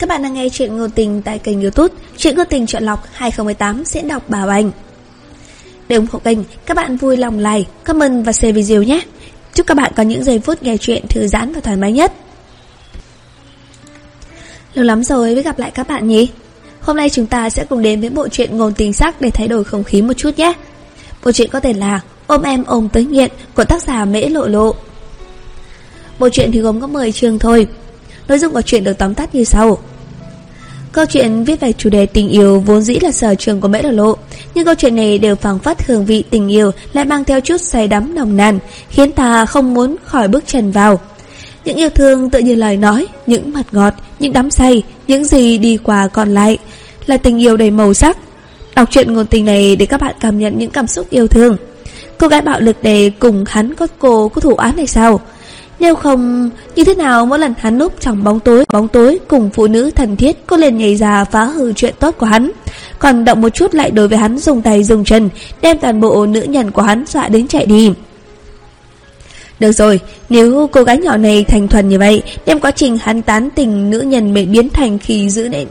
Các bạn đang nghe chuyện ngôn tình tại kênh youtube Chuyện ngôn tình chọn lọc 2018 sẽ đọc Bảo Anh. Để ủng hộ kênh, các bạn vui lòng like, comment và share video nhé. Chúc các bạn có những giây phút nghe chuyện thư giãn và thoải mái nhất. Lâu lắm rồi mới gặp lại các bạn nhỉ? Hôm nay chúng ta sẽ cùng đến với bộ truyện ngôn tình sắc để thay đổi không khí một chút nhé. Bộ truyện có tên là Ôm em ôm tới nghiện của tác giả Mễ Lộ Lộ. Bộ truyện thì gồm có 10 chương thôi. Nội dung của chuyện được tóm tắt như sau Câu chuyện viết về chủ đề tình yêu vốn dĩ là sở trường của Mễ Lộ Lộ, nhưng câu chuyện này đều phảng phất hương vị tình yêu lại mang theo chút say đắm nồng nàn, khiến ta không muốn khỏi bước chân vào. Những yêu thương tự như lời nói, những mặt ngọt, những đắm say, những gì đi qua còn lại là tình yêu đầy màu sắc. Đọc chuyện ngôn tình này để các bạn cảm nhận những cảm xúc yêu thương. Cô gái bạo lực để cùng hắn có cô có thủ án này sao? Nếu không, như thế nào mỗi lần hắn núp trong bóng tối, bóng tối cùng phụ nữ thần thiết cô liền nhảy ra phá hư chuyện tốt của hắn. Còn động một chút lại đối với hắn dùng tay dùng chân, đem toàn bộ nữ nhân của hắn dọa đến chạy đi. Được rồi, nếu cô gái nhỏ này thành thuần như vậy, đem quá trình hắn tán tình nữ nhân mới biến thành khi giữ nện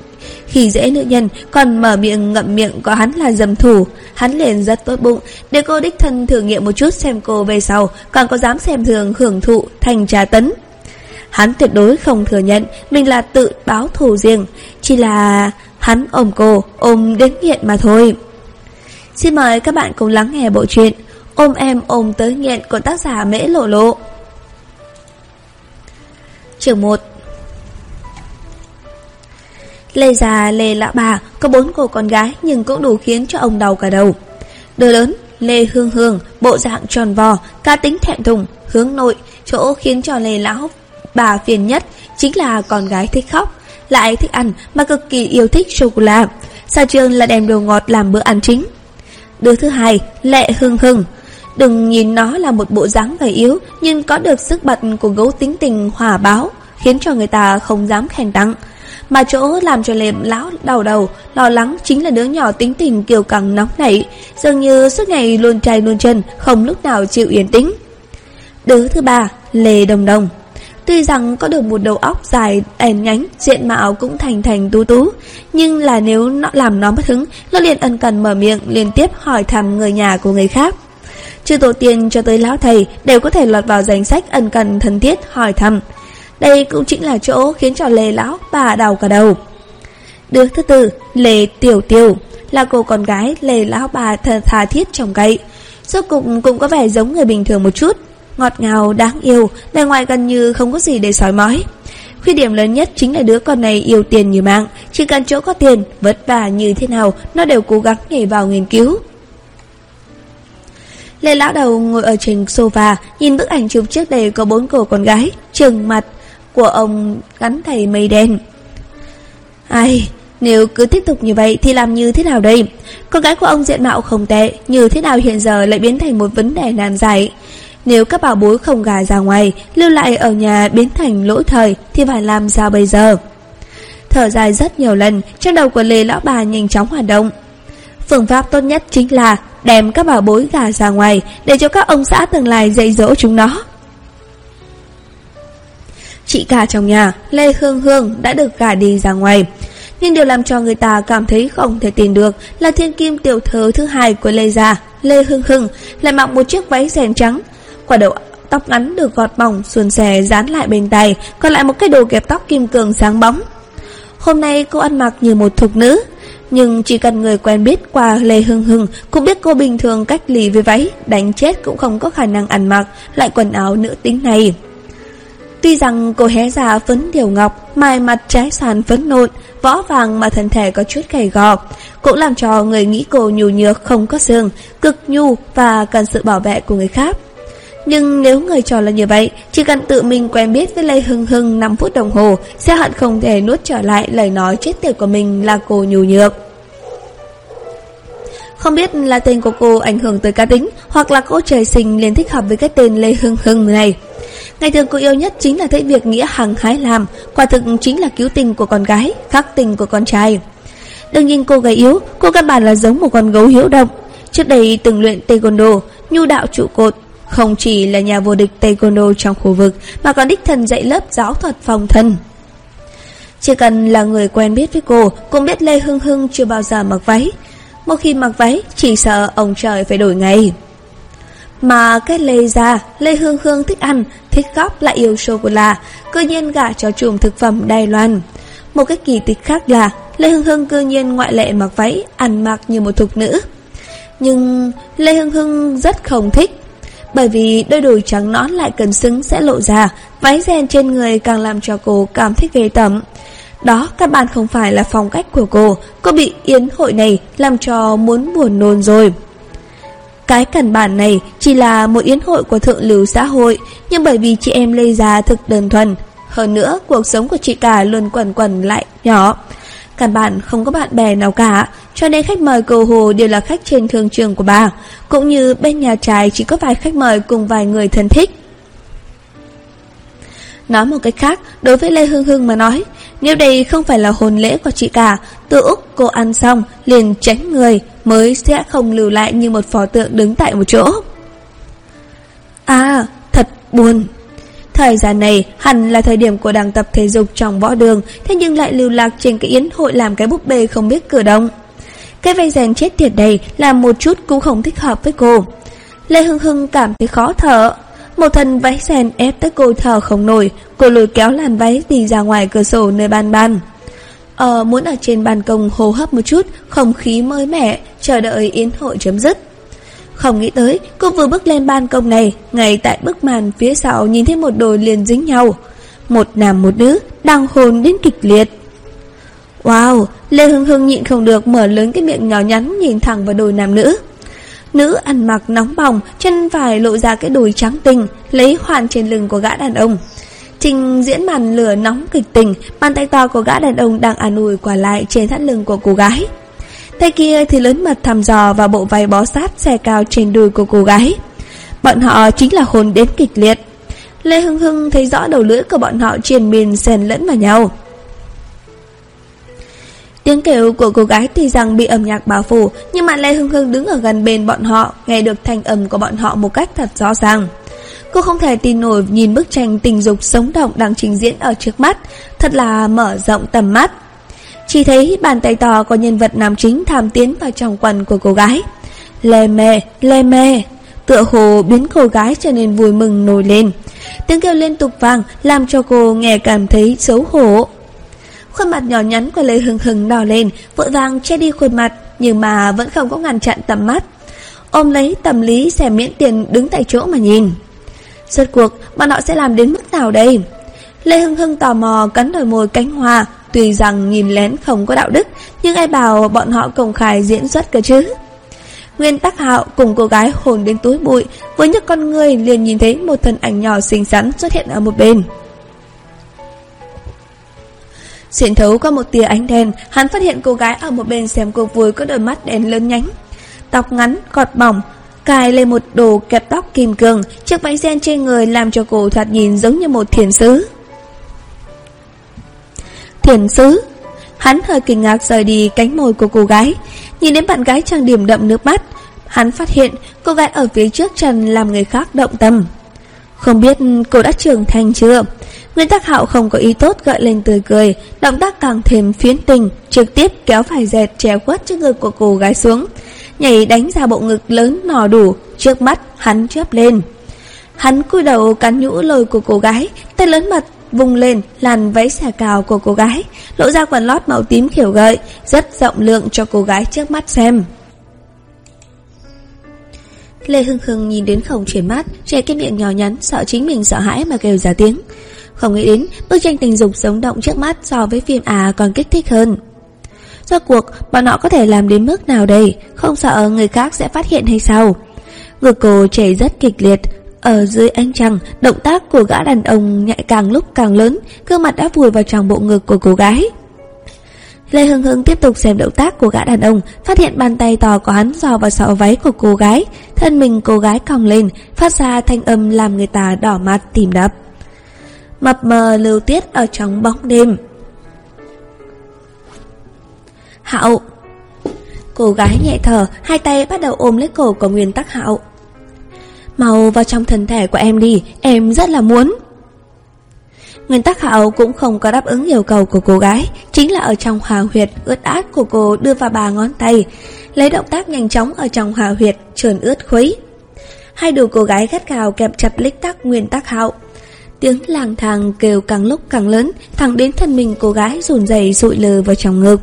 khi dễ nữ nhân, còn mở miệng ngậm miệng có hắn là dầm thủ Hắn liền rất tốt bụng, Để cô đích thân thử nghiệm một chút xem cô về sau Còn có dám xem thường hưởng thụ thành trà tấn. Hắn tuyệt đối không thừa nhận Mình là tự báo thù riêng, Chỉ là hắn ôm cô, Ôm đến nghiện mà thôi. Xin mời các bạn cùng lắng nghe bộ truyện Ôm em ôm tới nghiện của tác giả Mễ Lộ Lộ. Chương 1 Lê già Lê lão bà có bốn cô con gái nhưng cũng đủ khiến cho ông đau cả đầu. Đứa lớn, Lê Hương Hương, bộ dạng tròn vò, ca tính thẹn thùng, hướng nội, chỗ khiến cho Lê lão bà phiền nhất chính là con gái thích khóc, lại thích ăn mà cực kỳ yêu thích sô-cô-la. Sa trường là đem đồ ngọt làm bữa ăn chính. Đứa thứ hai, Lệ Hương Hương. Đừng nhìn nó là một bộ dáng gầy yếu, nhưng có được sức bật của gấu tính tình hòa báo, khiến cho người ta không dám khen tặng. Mà chỗ làm cho lệm lão đau đầu, Lo lắng chính là đứa nhỏ tính tình kiều căng nóng nảy, Dường như suốt ngày luôn trai luôn chân, Không lúc nào chịu yên tĩnh. Đứa thứ ba, Lê Đồng Đồng. Tuy rằng có được một đầu óc dài ẻn nhánh, Diện mạo cũng thành thành tú tú, Nhưng là nếu nó làm nó mất hứng, Nó liền ân cần mở miệng, liên tiếp hỏi thăm người nhà của người khác. Trừ tổ tiên cho tới lão thầy Đều có thể lọt vào danh sách ân cần thân thiết hỏi thăm đây cũng chính là chỗ khiến cho Lê Lão bà đau cả đầu. Đứa thứ tư, Lê Tiểu Tiểu, là cô con gái Lê Lão bà thờ thà thiết trong cậy. Số cục cũng có vẻ giống người bình thường một chút, ngọt ngào, đáng yêu, bề ngoài gần như không có gì để sói mói. Khuyết điểm lớn nhất chính là đứa con này yêu tiền như mạng, chỉ cần chỗ có tiền, vất vả như thế nào, nó đều cố gắng nhảy vào nghiên cứu. Lê lão đầu ngồi ở trên sofa, nhìn bức ảnh chụp trước đây có bốn cô con gái, trừng mặt, của ông gắn thầy mây đen. Ai, nếu cứ tiếp tục như vậy thì làm như thế nào đây? Con gái của ông diện mạo không tệ, như thế nào hiện giờ lại biến thành một vấn đề nan giải? Nếu các bảo bối không gà ra ngoài, lưu lại ở nhà biến thành lỗi thời thì phải làm sao bây giờ? Thở dài rất nhiều lần, trong đầu của Lê Lão Bà nhanh chóng hoạt động. Phương pháp tốt nhất chính là đem các bảo bối gà ra ngoài để cho các ông xã tương lai dạy dỗ chúng nó. Chị cả trong nhà, Lê Hương Hương đã được gả đi ra ngoài. Nhưng điều làm cho người ta cảm thấy không thể tin được là thiên kim tiểu thơ thứ hai của Lê Gia, Lê Hương Hương, lại mặc một chiếc váy rèn trắng. Quả đầu tóc ngắn được gọt bỏng, xuân xẻ dán lại bên tay, còn lại một cái đồ kẹp tóc kim cương sáng bóng. Hôm nay cô ăn mặc như một thục nữ, nhưng chỉ cần người quen biết qua Lê Hương Hương cũng biết cô bình thường cách lì với váy, đánh chết cũng không có khả năng ăn mặc lại quần áo nữ tính này. Tuy rằng cô hé ra phấn điều ngọc, mài mặt trái sàn phấn nộn, võ vàng mà thân thể có chút gầy gò, cũng làm cho người nghĩ cô nhu nhược không có xương, cực nhu và cần sự bảo vệ của người khác. Nhưng nếu người trò là như vậy, chỉ cần tự mình quen biết với Lê Hưng Hưng 5 phút đồng hồ, sẽ hận không thể nuốt trở lại lời nói chết tiệt của mình là cô nhu nhược. Không biết là tên của cô ảnh hưởng tới cá tính, hoặc là cô trời sinh liền thích hợp với cái tên Lê Hưng Hưng này. Ngày thường cô yêu nhất chính là thấy việc nghĩa hằng hái làm, quả thực chính là cứu tình của con gái, khắc tình của con trai. Đừng nhìn cô gái yếu, cô căn bản là giống một con gấu hiếu động. Trước đây từng luyện taekwondo, nhu đạo trụ cột, không chỉ là nhà vô địch taekwondo trong khu vực mà còn đích thân dạy lớp giáo thuật phòng thân. Chỉ cần là người quen biết với cô Cũng biết Lê Hưng Hưng chưa bao giờ mặc váy Một khi mặc váy Chỉ sợ ông trời phải đổi ngày mà cái Lê già, Lê hương hương thích ăn Thích khóc lại yêu sô-cô-la Cơ nhiên gả cho chùm thực phẩm Đài Loan Một cái kỳ tích khác là Lê hương hương cơ nhiên ngoại lệ mặc váy Ăn mặc như một thục nữ Nhưng Lê hương hương rất không thích bởi vì đôi đùi trắng nõn lại cần xứng sẽ lộ ra, váy rèn trên người càng làm cho cô cảm thấy ghê tởm. Đó các bạn không phải là phong cách của cô, cô bị yến hội này làm cho muốn buồn nôn rồi. Cái cản bản này chỉ là một yến hội của thượng lưu xã hội, nhưng bởi vì chị em Lê Gia thực đơn thuần. Hơn nữa, cuộc sống của chị cả luôn quẩn quẩn lại nhỏ. Căn bản không có bạn bè nào cả, cho nên khách mời cầu hồ đều là khách trên thương trường của bà, cũng như bên nhà trai chỉ có vài khách mời cùng vài người thân thích. Nói một cách khác, đối với Lê Hương Hương mà nói, nếu đây không phải là hồn lễ của chị cả, từ Úc cô ăn xong, liền tránh người, mới sẽ không lưu lại như một phò tượng đứng tại một chỗ. À, thật buồn. Thời gian này hẳn là thời điểm của đảng tập thể dục trong võ đường, thế nhưng lại lưu lạc trên cái yến hội làm cái búp bê không biết cử động. Cái vây rèn chết tiệt này làm một chút cũng không thích hợp với cô. Lê Hưng Hưng cảm thấy khó thở. Một thân váy sen ép tới cô thở không nổi, cô lùi kéo làn váy đi ra ngoài cửa sổ nơi ban ban. Ờ, muốn ở trên ban công hô hấp một chút, không khí mới mẻ, chờ đợi yến hội chấm dứt. Không nghĩ tới, cô vừa bước lên ban công này, ngay tại bức màn phía sau nhìn thấy một đôi liền dính nhau. Một nam một nữ, đang hôn đến kịch liệt. Wow, Lê Hưng Hưng nhịn không được mở lớn cái miệng nhỏ nhắn nhìn thẳng vào đôi nam nữ. Nữ ăn mặc nóng bỏng, chân phải lộ ra cái đùi trắng tinh, lấy hoàn trên lưng của gã đàn ông. Trình diễn màn lửa nóng kịch tình, bàn tay to của gã đàn ông đang an ủi quả lại trên thắt lưng của cô gái. Tay kia thì lớn mật thăm dò vào bộ váy bó sát xe cao trên đùi của cô gái. Bọn họ chính là hồn đến kịch liệt. Lê Hưng Hưng thấy rõ đầu lưỡi của bọn họ triền miên xen lẫn vào nhau. Tiếng kêu của cô gái tuy rằng bị âm nhạc bao phủ, nhưng mà Lê Hưng Hưng đứng ở gần bên bọn họ, nghe được thanh âm của bọn họ một cách thật rõ ràng. Cô không thể tin nổi nhìn bức tranh tình dục sống động đang trình diễn ở trước mắt, thật là mở rộng tầm mắt. Chỉ thấy bàn tay to của nhân vật nam chính tham tiến vào trong quần của cô gái. Lê mê, lê mê, tựa hồ biến cô gái trở nên vui mừng nổi lên. Tiếng kêu liên tục vang làm cho cô nghe cảm thấy xấu hổ. Khuôn mặt nhỏ nhắn của Lê Hưng Hưng đỏ lên, vội vàng che đi khuôn mặt, nhưng mà vẫn không có ngăn chặn tầm mắt. Ôm lấy tầm lý xem miễn tiền đứng tại chỗ mà nhìn. Rốt cuộc, bọn họ sẽ làm đến mức nào đây? Lê Hưng Hưng tò mò cắn đôi môi cánh hoa, tuy rằng nhìn lén không có đạo đức, nhưng ai bảo bọn họ công khai diễn xuất cơ chứ? Nguyên Tắc Hạo cùng cô gái hồn đến túi bụi, với những con người liền nhìn thấy một thân ảnh nhỏ xinh xắn xuất hiện ở một bên. Xuyên thấu qua một tia ánh đèn, hắn phát hiện cô gái ở một bên xem cô vui có đôi mắt đèn lớn nhánh. Tóc ngắn, gọt mỏng, cài lên một đồ kẹp tóc kim cương, chiếc váy ren trên người làm cho cô thoạt nhìn giống như một thiền sứ. Thiền sứ? Hắn hơi kinh ngạc rời đi cánh môi của cô gái, nhìn đến bạn gái trang điểm đậm nước mắt. Hắn phát hiện cô gái ở phía trước trần làm người khác động tâm. Không biết cô đã trưởng thành chưa? Nguyên tắc hạo không có ý tốt gợi lên tươi cười, động tác càng thêm phiến tình, trực tiếp kéo phải dẹt chéo quất trước ngực của cô gái xuống, nhảy đánh ra bộ ngực lớn nò đủ, trước mắt hắn chớp lên. Hắn cúi đầu cắn nhũ lồi của cô gái, tay lớn mật vùng lên làn váy xà cào của cô gái, lộ ra quần lót màu tím kiểu gợi, rất rộng lượng cho cô gái trước mắt xem. Lê Hưng Hưng nhìn đến không chuyển mắt, che cái miệng nhỏ nhắn, sợ chính mình sợ hãi mà kêu ra tiếng. Không nghĩ đến bức tranh tình dục sống động trước mắt so với phim à còn kích thích hơn. Do cuộc, bọn họ có thể làm đến mức nào đây, không sợ người khác sẽ phát hiện hay sao? Ngực cô chảy rất kịch liệt, ở dưới ánh trăng, động tác của gã đàn ông nhạy càng lúc càng lớn, gương mặt đã vùi vào trong bộ ngực của cô gái. Lê Hưng Hưng tiếp tục xem động tác của gã đàn ông, phát hiện bàn tay to của hắn dò vào sọ váy của cô gái, thân mình cô gái cong lên, phát ra thanh âm làm người ta đỏ mặt tìm đập mập mờ lưu tiết ở trong bóng đêm. Hạo Cô gái nhẹ thở, hai tay bắt đầu ôm lấy cổ của Nguyên Tắc Hạo. Mau vào trong thân thể của em đi, em rất là muốn. Nguyên tắc hạo cũng không có đáp ứng yêu cầu của cô gái Chính là ở trong hòa huyệt ướt át của cô đưa vào bà ngón tay Lấy động tác nhanh chóng ở trong hòa huyệt trườn ướt khuấy Hai đầu cô gái gắt gào kẹp chặt lích tắc nguyên tắc hạo Tiếng lang thang kêu càng lúc càng lớn, Thẳng đến thân mình cô gái rùn rẩy sụi lờ vào trong ngực.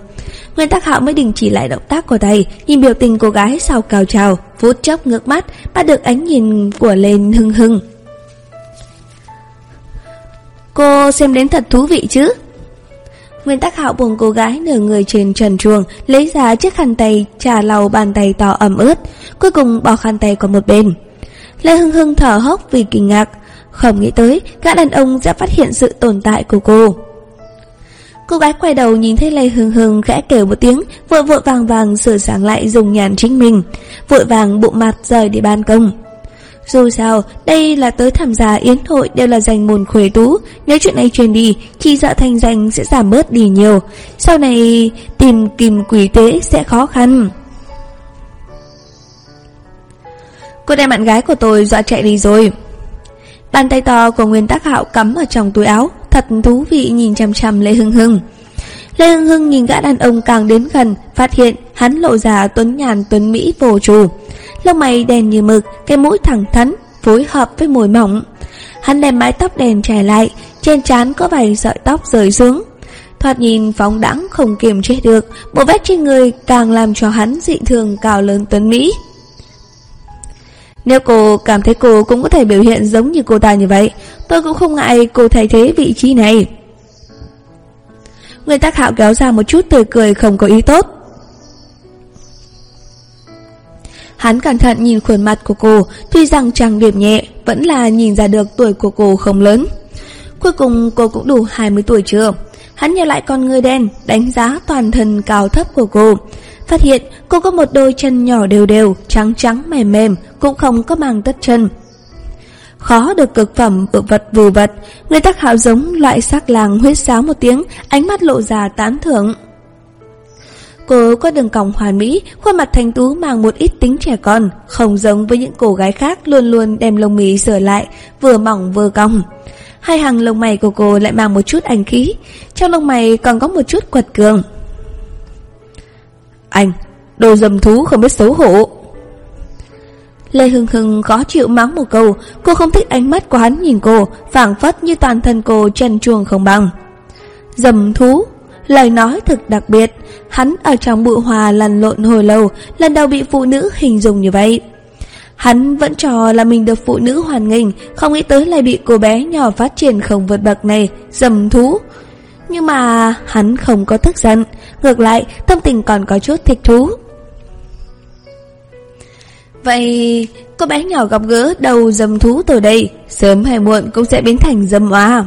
Nguyên tắc hạo mới đình chỉ lại động tác của tay Nhìn biểu tình cô gái sau cao trào Phút chốc ngước mắt, Bắt được ánh nhìn của lên hưng hưng. Cô xem đến thật thú vị chứ? Nguyên tắc hạo buồn cô gái nửa người trên trần chuồng Lấy ra chiếc khăn tay trà lau bàn tay to ẩm ướt, Cuối cùng bỏ khăn tay qua một bên. Lê Hưng Hưng thở hốc vì kinh ngạc không nghĩ tới Gã đàn ông sẽ phát hiện sự tồn tại của cô Cô gái quay đầu nhìn thấy Lê Hương Hương khẽ kêu một tiếng Vội vội vàng vàng sửa sáng lại dùng nhàn chính mình Vội vàng bụng mặt rời đi ban công dù sao, đây là tới tham gia yến hội đều là danh môn khuế tú, nếu chuyện này truyền đi, chỉ sợ thanh danh sẽ giảm bớt đi nhiều. Sau này tìm kìm quỷ tế sẽ khó khăn. Cô đem bạn gái của tôi dọa chạy đi rồi. Bàn tay to của Nguyên Tắc Hạo cắm ở trong túi áo, thật thú vị nhìn chằm chằm Lê Hưng Hưng. Lê Hưng Hưng nhìn gã đàn ông càng đến gần, phát hiện hắn lộ ra tuấn nhàn tuấn Mỹ vô trù lông mày đen như mực, cái mũi thẳng thắn, phối hợp với mùi mỏng. Hắn đem mái tóc đèn trải lại, trên trán có vài sợi tóc rời xuống. Thoạt nhìn phóng đẳng không kiềm chế được, bộ vest trên người càng làm cho hắn dị thường cao lớn tuấn Mỹ. Nếu cô cảm thấy cô cũng có thể biểu hiện giống như cô ta như vậy, tôi cũng không ngại cô thay thế vị trí này. Nguyên tác hạo kéo ra một chút tươi cười không có ý tốt. Hắn cẩn thận nhìn khuôn mặt của cô, tuy rằng trang điểm nhẹ, vẫn là nhìn ra được tuổi của cô không lớn. Cuối cùng cô cũng đủ 20 tuổi chưa? Hắn nhớ lại con người đen, đánh giá toàn thân cao thấp của cô. Phát hiện cô có một đôi chân nhỏ đều đều, trắng trắng mềm mềm, cũng không có mang tất chân. Khó được cực phẩm vự vật vù vật, người tác hạo giống loại sắc làng huyết sáo một tiếng, ánh mắt lộ ra tán thưởng. Cô có đường cong hoàn mỹ, khuôn mặt thanh tú mang một ít tính trẻ con, không giống với những cô gái khác luôn luôn đem lông mì sửa lại, vừa mỏng vừa cong. Hai hàng lông mày của cô lại mang một chút anh khí, trong lông mày còn có một chút quật cường. Anh, đồ dầm thú không biết xấu hổ. Lê Hưng Hưng khó chịu mắng một câu, cô không thích ánh mắt của hắn nhìn cô, phảng phất như toàn thân cô chân chuồng không bằng. Dầm thú, Lời nói thực đặc biệt Hắn ở trong bụi hòa lăn lộn hồi lâu Lần đầu bị phụ nữ hình dung như vậy Hắn vẫn cho là mình được phụ nữ hoàn nghênh Không nghĩ tới lại bị cô bé nhỏ phát triển không vượt bậc này Dầm thú nhưng mà hắn không có tức giận, Ngược lại, tâm tình còn có chút thích thú. Vậy cô bé nhỏ gặp gỡ đầu dầm thú từ đây, Sớm hay muộn cũng sẽ biến thành dầm hoa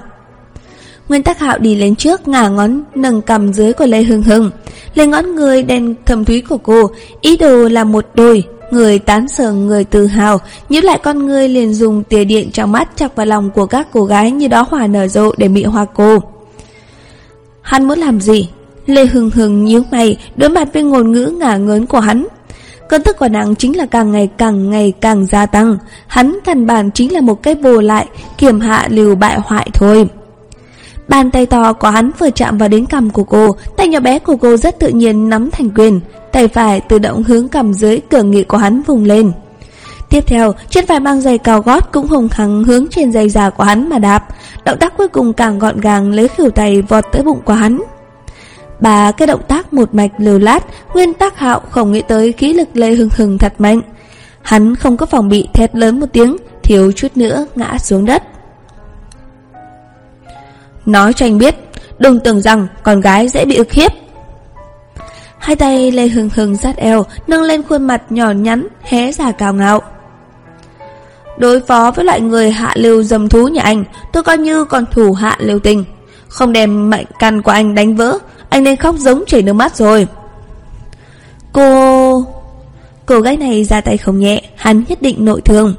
Nguyên tắc hạo đi lên trước, ngả ngón nâng cầm dưới của Lê Hưng Hưng Lên ngón người đen thầm thúy của cô, Ý đồ là một đôi, Người tán sờn người tự hào, Nhíu lại con người liền dùng tia điện trong mắt chọc vào lòng của các cô gái như đó hòa nở rộ để mị hoa cô. Hắn muốn làm gì? Lê Hưng Hưng nhíu mày đối mặt với ngôn ngữ ngả ngớn của hắn Cơn tức của nàng chính là càng ngày càng ngày càng gia tăng Hắn căn bản chính là một cái vô lại Kiểm hạ liều bại hoại thôi Bàn tay to của hắn vừa chạm vào đến cằm của cô, tay nhỏ bé của cô rất tự nhiên nắm thành quyền, tay phải tự động hướng cằm dưới cửa nghị của hắn vùng lên. Tiếp theo, chân phải mang giày cao gót cũng hùng hăng hướng trên giày già của hắn mà đạp, động tác cuối cùng càng gọn gàng lấy khỉu tay vọt tới bụng của hắn. Ba cái động tác một mạch lưu lát, nguyên tác hạo không nghĩ tới khí lực lê hừng hừng thật mạnh. Hắn không có phòng bị thét lớn một tiếng, thiếu chút nữa ngã xuống đất. Nói cho anh biết Đừng tưởng rằng con gái dễ bị ức hiếp Hai tay Lê Hưng Hưng sát eo Nâng lên khuôn mặt nhỏ nhắn Hé ra cao ngạo Đối phó với loại người hạ lưu dầm thú nhà anh, Tôi coi như còn thủ hạ lưu tình Không đem mệnh căn của anh đánh vỡ, Anh nên khóc giống chảy nước mắt rồi. Cô... Cô gái này ra tay không nhẹ, Hắn nhất định nội thương.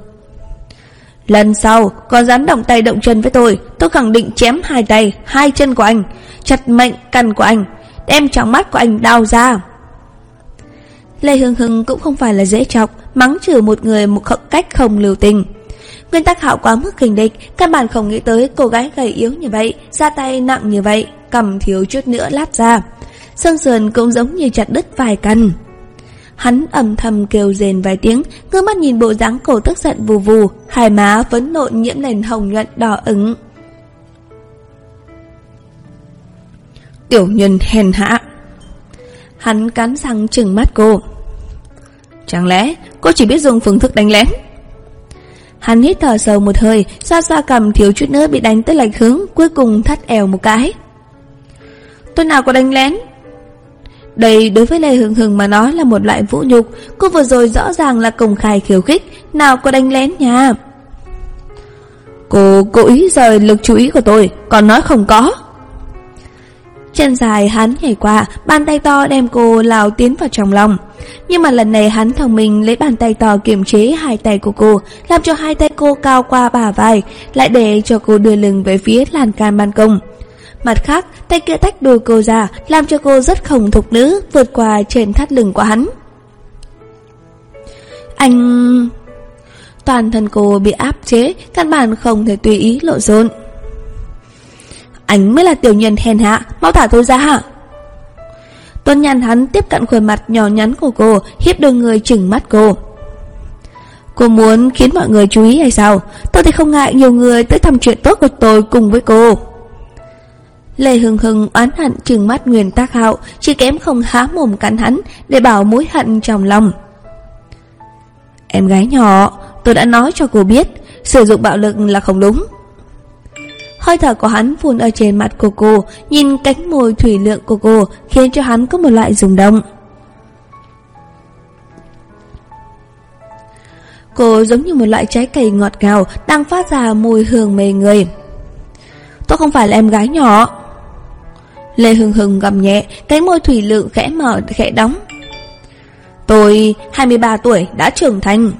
Lần sau còn dám động tay động chân với tôi Tôi khẳng định chém hai tay, Hai chân của anh, Chặt mệnh căn của anh, Đem trong mắt của anh đau ra. Lê Hương Hưng cũng không phải là dễ chọc Mắng trừ một người một cách không lưu tình. Nguyên tắc hạo quá mức khinh địch, Căn bản không nghĩ tới cô gái gầy yếu như vậy, ra tay nặng như vậy, Cầm thiếu chút nữa lát ra. Sơn sườn cũng giống như chặt đứt vài cần Hắn ầm thầm kêu rền vài tiếng Ngơ mắt nhìn bộ dáng cổ tức giận vù vù, Hai má vẫn nộn nhiễm lên hồng nhuận đỏ ứng Tiểu nhân hèn hạ. Hắn cắn răng trừng mắt cô. Chẳng lẽ cô chỉ biết dùng phương thức đánh lén? Hắn hít thở sâu một hơi Xoa xoa cầm thiếu chút nữa bị đánh tới lệch hướng, Cuối cùng thắt eo một cái. Tôi nào có đánh lén? Đây đối với Lê Hưng Hưng mà nói là một loại vũ nhục, Cô vừa rồi rõ ràng là công khai khiêu khích, Nào có đánh lén nha. Cô cố ý rời lực chú ý của tôi, Còn nói không có. Chân dài hắn nhảy qua, Bàn tay to đem cô lao tiến vào trong lòng. Nhưng mà lần này hắn thông minh, Lấy bàn tay to kiềm chế hai tay của cô, Làm cho hai tay cô cao qua bả vai, Lại để cho cô đưa lưng về phía lan can ban công. Mặt khác, tay kia tách đôi cô ra, Làm cho cô rất khổng thục nữ, Vượt qua trên thắt lưng của hắn. Anh... Toàn thân cô bị áp chế, Căn bản không thể tùy ý lộ rộn anh mới là tiểu nhân hèn hạ, Mau thả tôi ra hả? Tuấn nhàn hắn tiếp cận khuôn mặt nhỏ nhắn của cô, Hiếp đôi người chừng mắt cô. Cô muốn khiến mọi người chú ý hay sao? Tôi thì không ngại nhiều người tới thăm chuyện tốt của tôi cùng với cô. Lê Hưng Hưng oán hận chừng mắt Nguyên Tác Hạo, Chỉ kém không há mồm cắn hắn Để bảo mối hận trong lòng. Em gái nhỏ, Tôi đã nói cho cô biết, Sử dụng bạo lực là không đúng. Hơi thở của hắn phun ở trên mặt của cô, Nhìn cánh môi thủy lượng của cô, Khiến cho hắn có một loại rung động. Cô giống như một loại trái cây ngọt ngào Đang phát ra mùi hương mê người. Tôi không phải là em gái nhỏ. Lê Hưng Hưng gầm nhẹ Cánh môi thủy lượng khẽ mở, khẽ đóng. Tôi 23 tuổi, đã trưởng thành.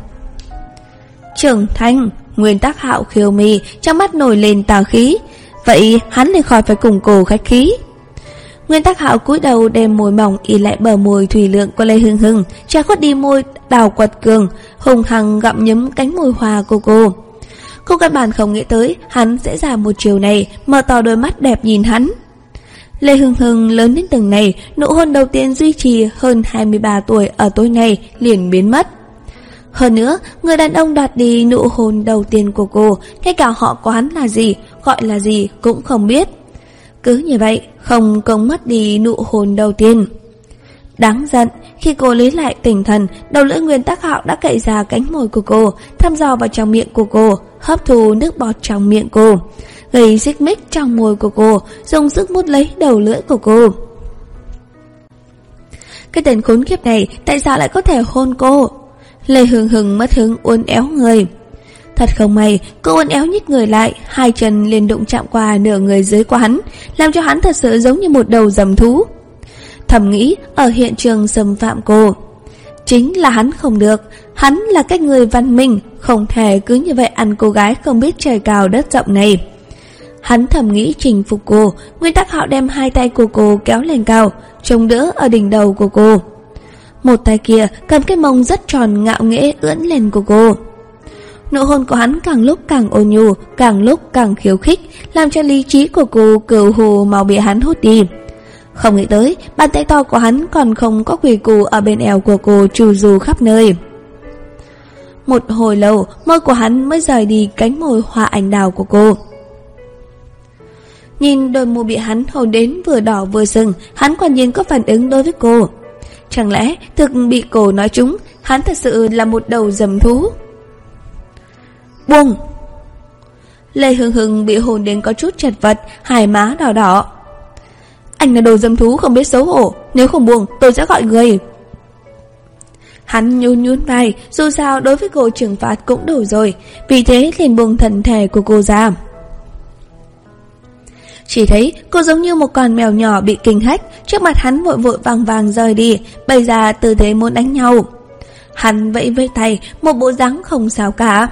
Trưởng thành? Nguyên tắc hạo khiêu mi, Trong mắt nổi lên tà khí. Vậy hắn thì khỏi phải cùng cổ khách khí. Nguyên tắc hạo cúi đầu đem môi mỏng y lại bờ môi thủy lượng của Lê Hưng Hưng Cha khuất đi môi đào quật cường, Hùng hằng gặm nhấm cánh môi hoa của cô. Cô căn bản không nghĩ tới Hắn sẽ ra một chiều này, Mở to đôi mắt đẹp nhìn hắn. Lê Hưng Hưng lớn đến từng này, Nụ hôn đầu tiên duy trì hơn 23 tuổi Ở tối nay liền biến mất hơn nữa, người đàn ông đoạt đi nụ hôn đầu tiên của cô, ngay cả họ quán là gì, gọi là gì cũng không biết. Cứ như vậy, không công mất đi nụ hôn đầu tiên. Đáng giận, khi cô lấy lại tinh thần, đầu lưỡi nguyên tác hạo đã cậy ra cánh môi của cô, thăm dò vào trong miệng của cô, hấp thu nước bọt trong miệng cô, gây xích mích trong môi của cô, dùng sức mút lấy đầu lưỡi của cô. Cái tên khốn kiếp này tại sao lại có thể hôn cô? Lê hương Hưng mất hứng uốn éo người. Thật không may, cô uốn éo nhích người lại, hai chân liền đụng chạm qua nửa người dưới của hắn, làm cho hắn thật sự giống như một đầu dầm thú. Thầm nghĩ ở hiện trường xâm phạm cô. Chính là hắn không được, hắn là cái người văn minh, không thể cứ như vậy ăn cô gái không biết trời cao đất rộng này. Hắn thầm nghĩ chinh phục cô, nguyên tắc họ đem hai tay của cô kéo lên cao, chống đỡ ở đỉnh đầu của cô. Một tay kia cầm cái mông rất tròn ngạo nghễ ưỡn lên của cô. Nụ hôn của hắn càng lúc càng ôn nhu, càng lúc càng khiêu khích, làm cho lý trí của cô cừu hù mau bị hắn hút đi. Không nghĩ tới, bàn tay to của hắn còn không có quỳ cù ở bên eo của cô trù dù khắp nơi. Một hồi lâu, môi của hắn mới rời đi cánh môi hoa ảnh đào của cô. Nhìn đôi môi bị hắn hôn đến vừa đỏ vừa sừng, hắn quả nhiên có phản ứng đối với cô. Chẳng lẽ thực bị cổ nói chúng, Hắn thật sự là một đầu dầm thú? Buông! Lê Hưng Hưng bị hồn đến có chút chật vật Hải má đỏ đỏ. Anh là đồ dầm thú không biết xấu hổ, Nếu không buông, tôi sẽ gọi người. Hắn nhún nhún vai, Dù sao đối với cô trừng phạt cũng đủ rồi, Vì thế liền buông thần thể của cô ra chỉ thấy cô giống như một con mèo nhỏ bị kinh hách, trước mặt hắn vội vội vàng vàng rời đi, bày ra tư thế muốn đánh nhau. Hắn vẫy vẫy tay, một bộ dáng không sao cả.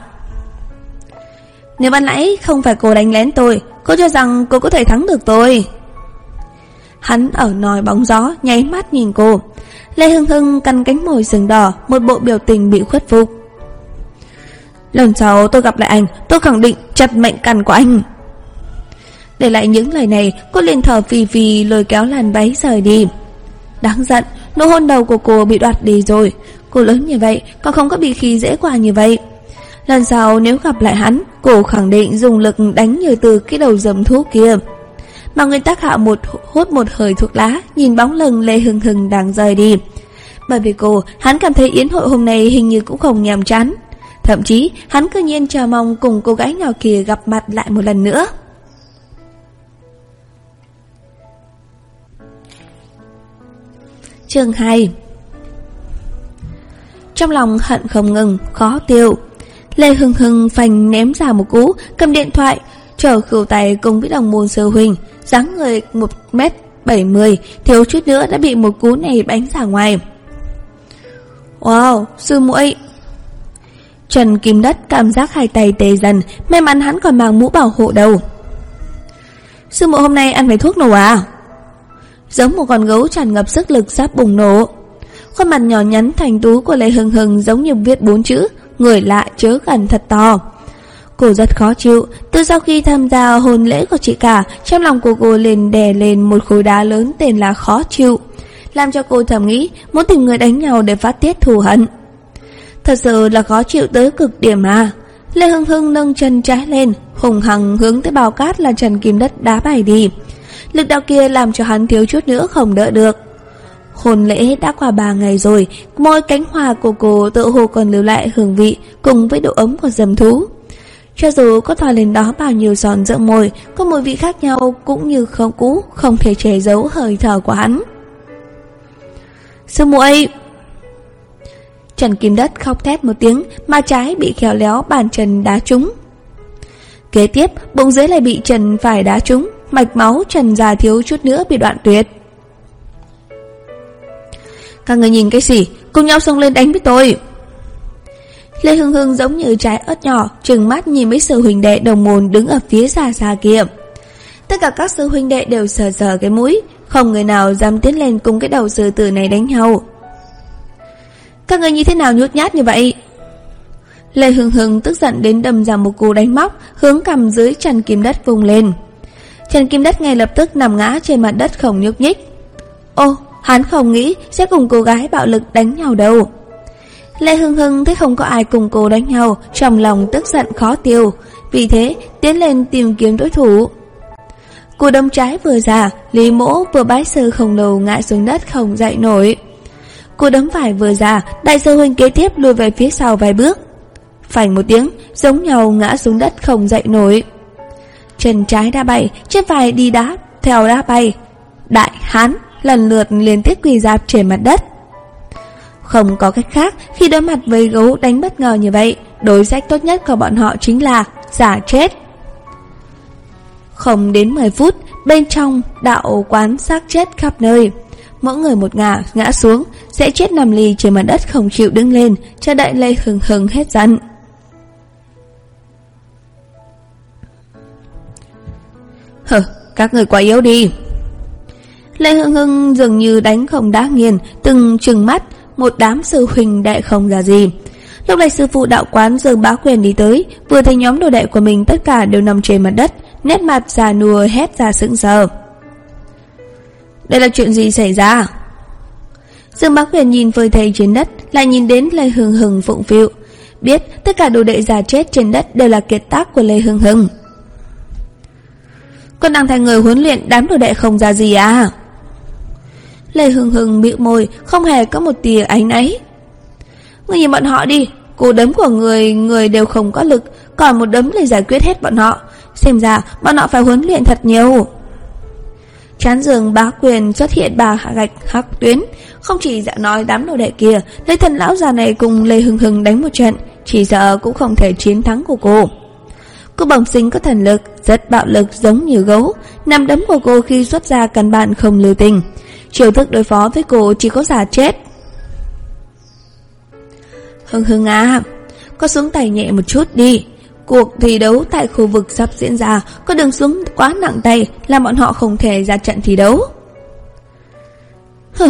Nếu ban nãy không phải cô đánh lén tôi, cô cho rằng cô có thể thắng được tôi. Hắn ở nòi bóng gió, nháy mắt nhìn cô. Lê Hưng Hưng cắn cánh môi sừng đỏ, một bộ biểu tình bị khuất phục. Lần sau tôi gặp lại anh Tôi khẳng định chặt mệnh cằn của anh để lại những lời này, Cô liền thở phì phì, lôi kéo làn váy rời đi. Đáng giận, Nụ hôn đầu của cô bị đoạt đi rồi. Cô lớn như vậy Còn không có bị khí dễ qua như vậy? Lần sau nếu gặp lại hắn, Cô khẳng định dùng lực đánh như từ cái đầu dầm thú kia. Mà người tác hạ một, hút một hơi thuốc lá, Nhìn bóng lưng Lê Hưng Hưng đang rời đi. Bởi vì cô, Hắn cảm thấy yến hội hôm nay hình như cũng không nhàm chán. Thậm chí, hắn cứ nhiên chờ mong cùng cô gái nhỏ kia gặp mặt lại một lần nữa. Chương 2 Trong lòng hận không ngừng, khó tiêu Lê Hưng Hưng phành ném ra một cú, cầm điện thoại, chờ khửu tay cùng với đồng môn sư huynh, dáng người 1m70, thiếu chút nữa đã bị một cú này bánh ra ngoài. Wow, sư muội Trần Kim Đất cảm giác hai tay tê dần, may mắn hắn còn mang mũ bảo hộ đầu. Sư muội hôm nay ăn phải thuốc nổ à? Giống một con gấu tràn ngập sức lực sắp bùng nổ. Khuôn mặt nhỏ nhắn thành tú của Lê Hưng Hưng giống như viết bốn chữ, người lạ chớ gần thật to. Cô rất khó chịu, từ sau khi tham gia hôn lễ của chị cả, trong lòng của cô liền đè lên một khối đá lớn tên là khó chịu. Làm cho cô thầm nghĩ muốn tìm người đánh nhau để phát tiết thù hận. Thật sự là khó chịu tới cực điểm à. Lê Hưng Hưng nâng chân trái lên, hùng hằng hướng tới bao cát là Trần Kim Đất đá bài đi. Lực đạo kia làm cho hắn thiếu chút nữa không đỡ được. Hôn lễ đã qua 3 ngày rồi, môi cánh hoa của cô tự hồ còn lưu lại hương vị cùng với độ ấm của dầm thú. Cho dù có thò lên đó bao nhiêu giòn rợ môi, có mùi vị khác nhau cũng như không cũ, không thể che giấu hơi thở của hắn. Sư muội Trần Kim Đất khóc thét một tiếng, mà trái bị khéo léo bàn chân đá trúng. Kế tiếp, bụng dưới lại bị Trần phải đá trúng, mạch máu Trần già thiếu chút nữa bị đoạn tuyệt. Các người nhìn cái gì, cùng nhau xông lên đánh với tôi. Lê Hưng Hưng giống như trái ớt nhỏ, trừng mắt nhìn mấy sư huynh đệ đồng môn đứng ở phía xa xa kia. Tất cả các sư huynh đệ đều sờ sờ cái mũi, không người nào dám tiến lên cùng cái đầu sư tử này đánh nhau. Các người như thế nào nhút nhát như vậy? Lê Hưng Hưng tức giận đến đâm ra một cú đánh móc, hướng cầm dưới Trần Kim Đất vùng lên. Trần Kim Đất ngay lập tức nằm ngã trên mặt đất không nhúc nhích. Ô, hắn không nghĩ sẽ cùng cô gái bạo lực đánh nhau đâu. Lê Hưng Hưng thấy không có ai cùng cô đánh nhau, trong lòng tức giận khó tiêu, vì thế tiến lên tìm kiếm đối thủ. Cú đâm trái vừa già, Lý Mỗ vừa bái sư không đầu ngã xuống đất không dậy nổi. Cú đấm phải vừa già, đại sư huynh kế tiếp lùi về phía sau vài bước. Phảnh một tiếng, giống nhau ngã xuống đất không dậy nổi. Chân trái đã bay, chân phải đi đá, theo đá bay. Đại hán lần lượt liên tiếp quỳ dạp trên mặt đất. Không có cách khác, khi đối mặt với gấu đánh bất ngờ như vậy, đối sách tốt nhất của bọn họ chính là giả chết. Không đến 10 phút, bên trong đạo quán xác chết khắp nơi. Mỗi người một ngả ngã xuống Sẽ chết nằm lì trên mặt đất không chịu đứng lên Cho đợi lây hừng hừng hết giận Hờ, các người quá yếu đi. Lê Hưng Hưng dường như đánh không đá nghiền Từng trừng mắt Một đám sư huynh đệ không ra gì. Lúc này sư phụ đạo quán Dương Bá Quyền đi tới Vừa thấy nhóm đồ đệ của mình tất cả đều nằm trên mặt đất Nét mặt già nùa hét ra sững sờ. Đây là chuyện gì xảy ra? Dương Bá Quyền nhìn phơi thầy trên đất Lại nhìn đến Lê Hưng Hưng phụng phịu Biết tất cả đồ đệ già chết trên đất Đều là kiệt tác của Lê Hưng Hưng. Con đang thành người huấn luyện Đám đồ đệ không ra gì à? Lê Hưng Hưng bĩu môi, Không hề có một tia ánh ấy Người nhìn bọn họ đi, Cú đấm của người Người đều không có lực, Còn một đấm để giải quyết hết bọn họ. Xem ra, bọn họ phải huấn luyện thật nhiều. Chán giường bá quyền xuất hiện bà gạch hắc tuyến, Không chỉ dạ nói đám đồ đệ kia Lê thần lão già này cùng Lê Hưng Hưng đánh một trận, Chỉ sợ cũng không thể chiến thắng của cô. Cô bẩm sinh có thần lực Rất bạo lực giống như gấu Nằm đấm của cô khi xuất ra căn bản không lưu tình Chiều thức đối phó với cô chỉ có giả chết Hưng Hưng à Có xuống tay nhẹ một chút đi Cuộc thi đấu tại khu vực sắp diễn ra có đường xuống quá nặng tay làm bọn họ không thể ra trận thi đấu. Hừ.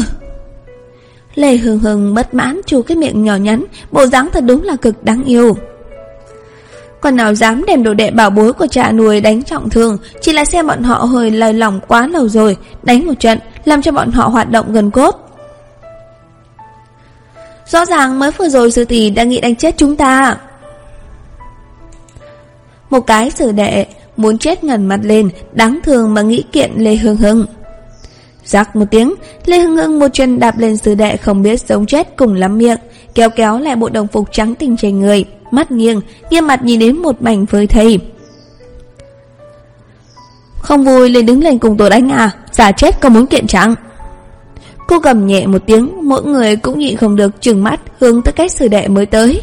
Lê Hưng Hưng bất mãn chu cái miệng nhỏ nhắn, bộ dáng thật đúng là cực đáng yêu. Còn nào dám đem đồ đệ bảo bối của cha nuôi đánh trọng thương, Chỉ là xem bọn họ hơi lời lòng quá lâu rồi, Đánh một trận, Làm cho bọn họ hoạt động gần cốt. Rõ ràng mới vừa rồi sư tỷ đã nghĩ đánh chết chúng ta. Một cái sử đệ Muốn chết ngẩn mặt lên, Đáng thường mà nghĩ kiện Lê Hương Hưng. Giặc một tiếng, Lê Hưng Hưng một chân đạp lên sư đệ Không biết sống chết cùng lắm miệng, Kéo kéo lại bộ đồng phục trắng tình trên người. Mắt nghiêng, Nghiêm mặt nhìn đến một mảnh với thầy Không vui lên đứng lên cùng tôi đánh à? Giả chết có muốn kiện chẳng Cô gầm nhẹ một tiếng, Mỗi người cũng nhịn không được trừng mắt Hướng tới cách sư đệ mới tới.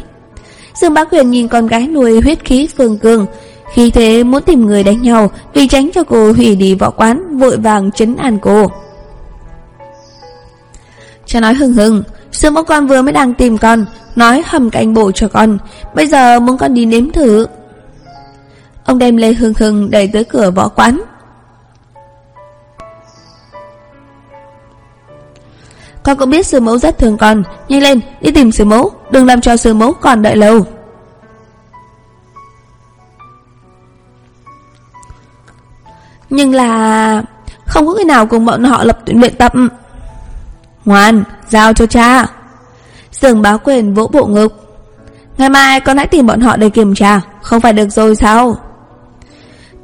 Dương Bá Quyền nhìn con gái nuôi huyết khí phương cường Khi thế muốn tìm người đánh nhau Vì tránh cho cô hủy đi võ quán, Vội vàng chấn an cô. Cha nói hừng hừng Sư mẫu con vừa mới đang tìm con, Nói hầm canh bổ cho con, Bây giờ muốn con đi nếm thử. Ông đem Lê Hưng Hưng đẩy tới cửa võ quán. Con cũng biết sư mẫu rất thương con, Nhanh lên, đi tìm sư mẫu, Đừng làm cho sư mẫu còn đợi lâu. Nhưng là Không có người nào cùng bọn họ lập luyện tập. Ngoan, Giao cho cha. Dường báo quyền vỗ bộ ngực. Ngày mai con hãy tìm bọn họ để kiểm tra, Không phải được rồi sao?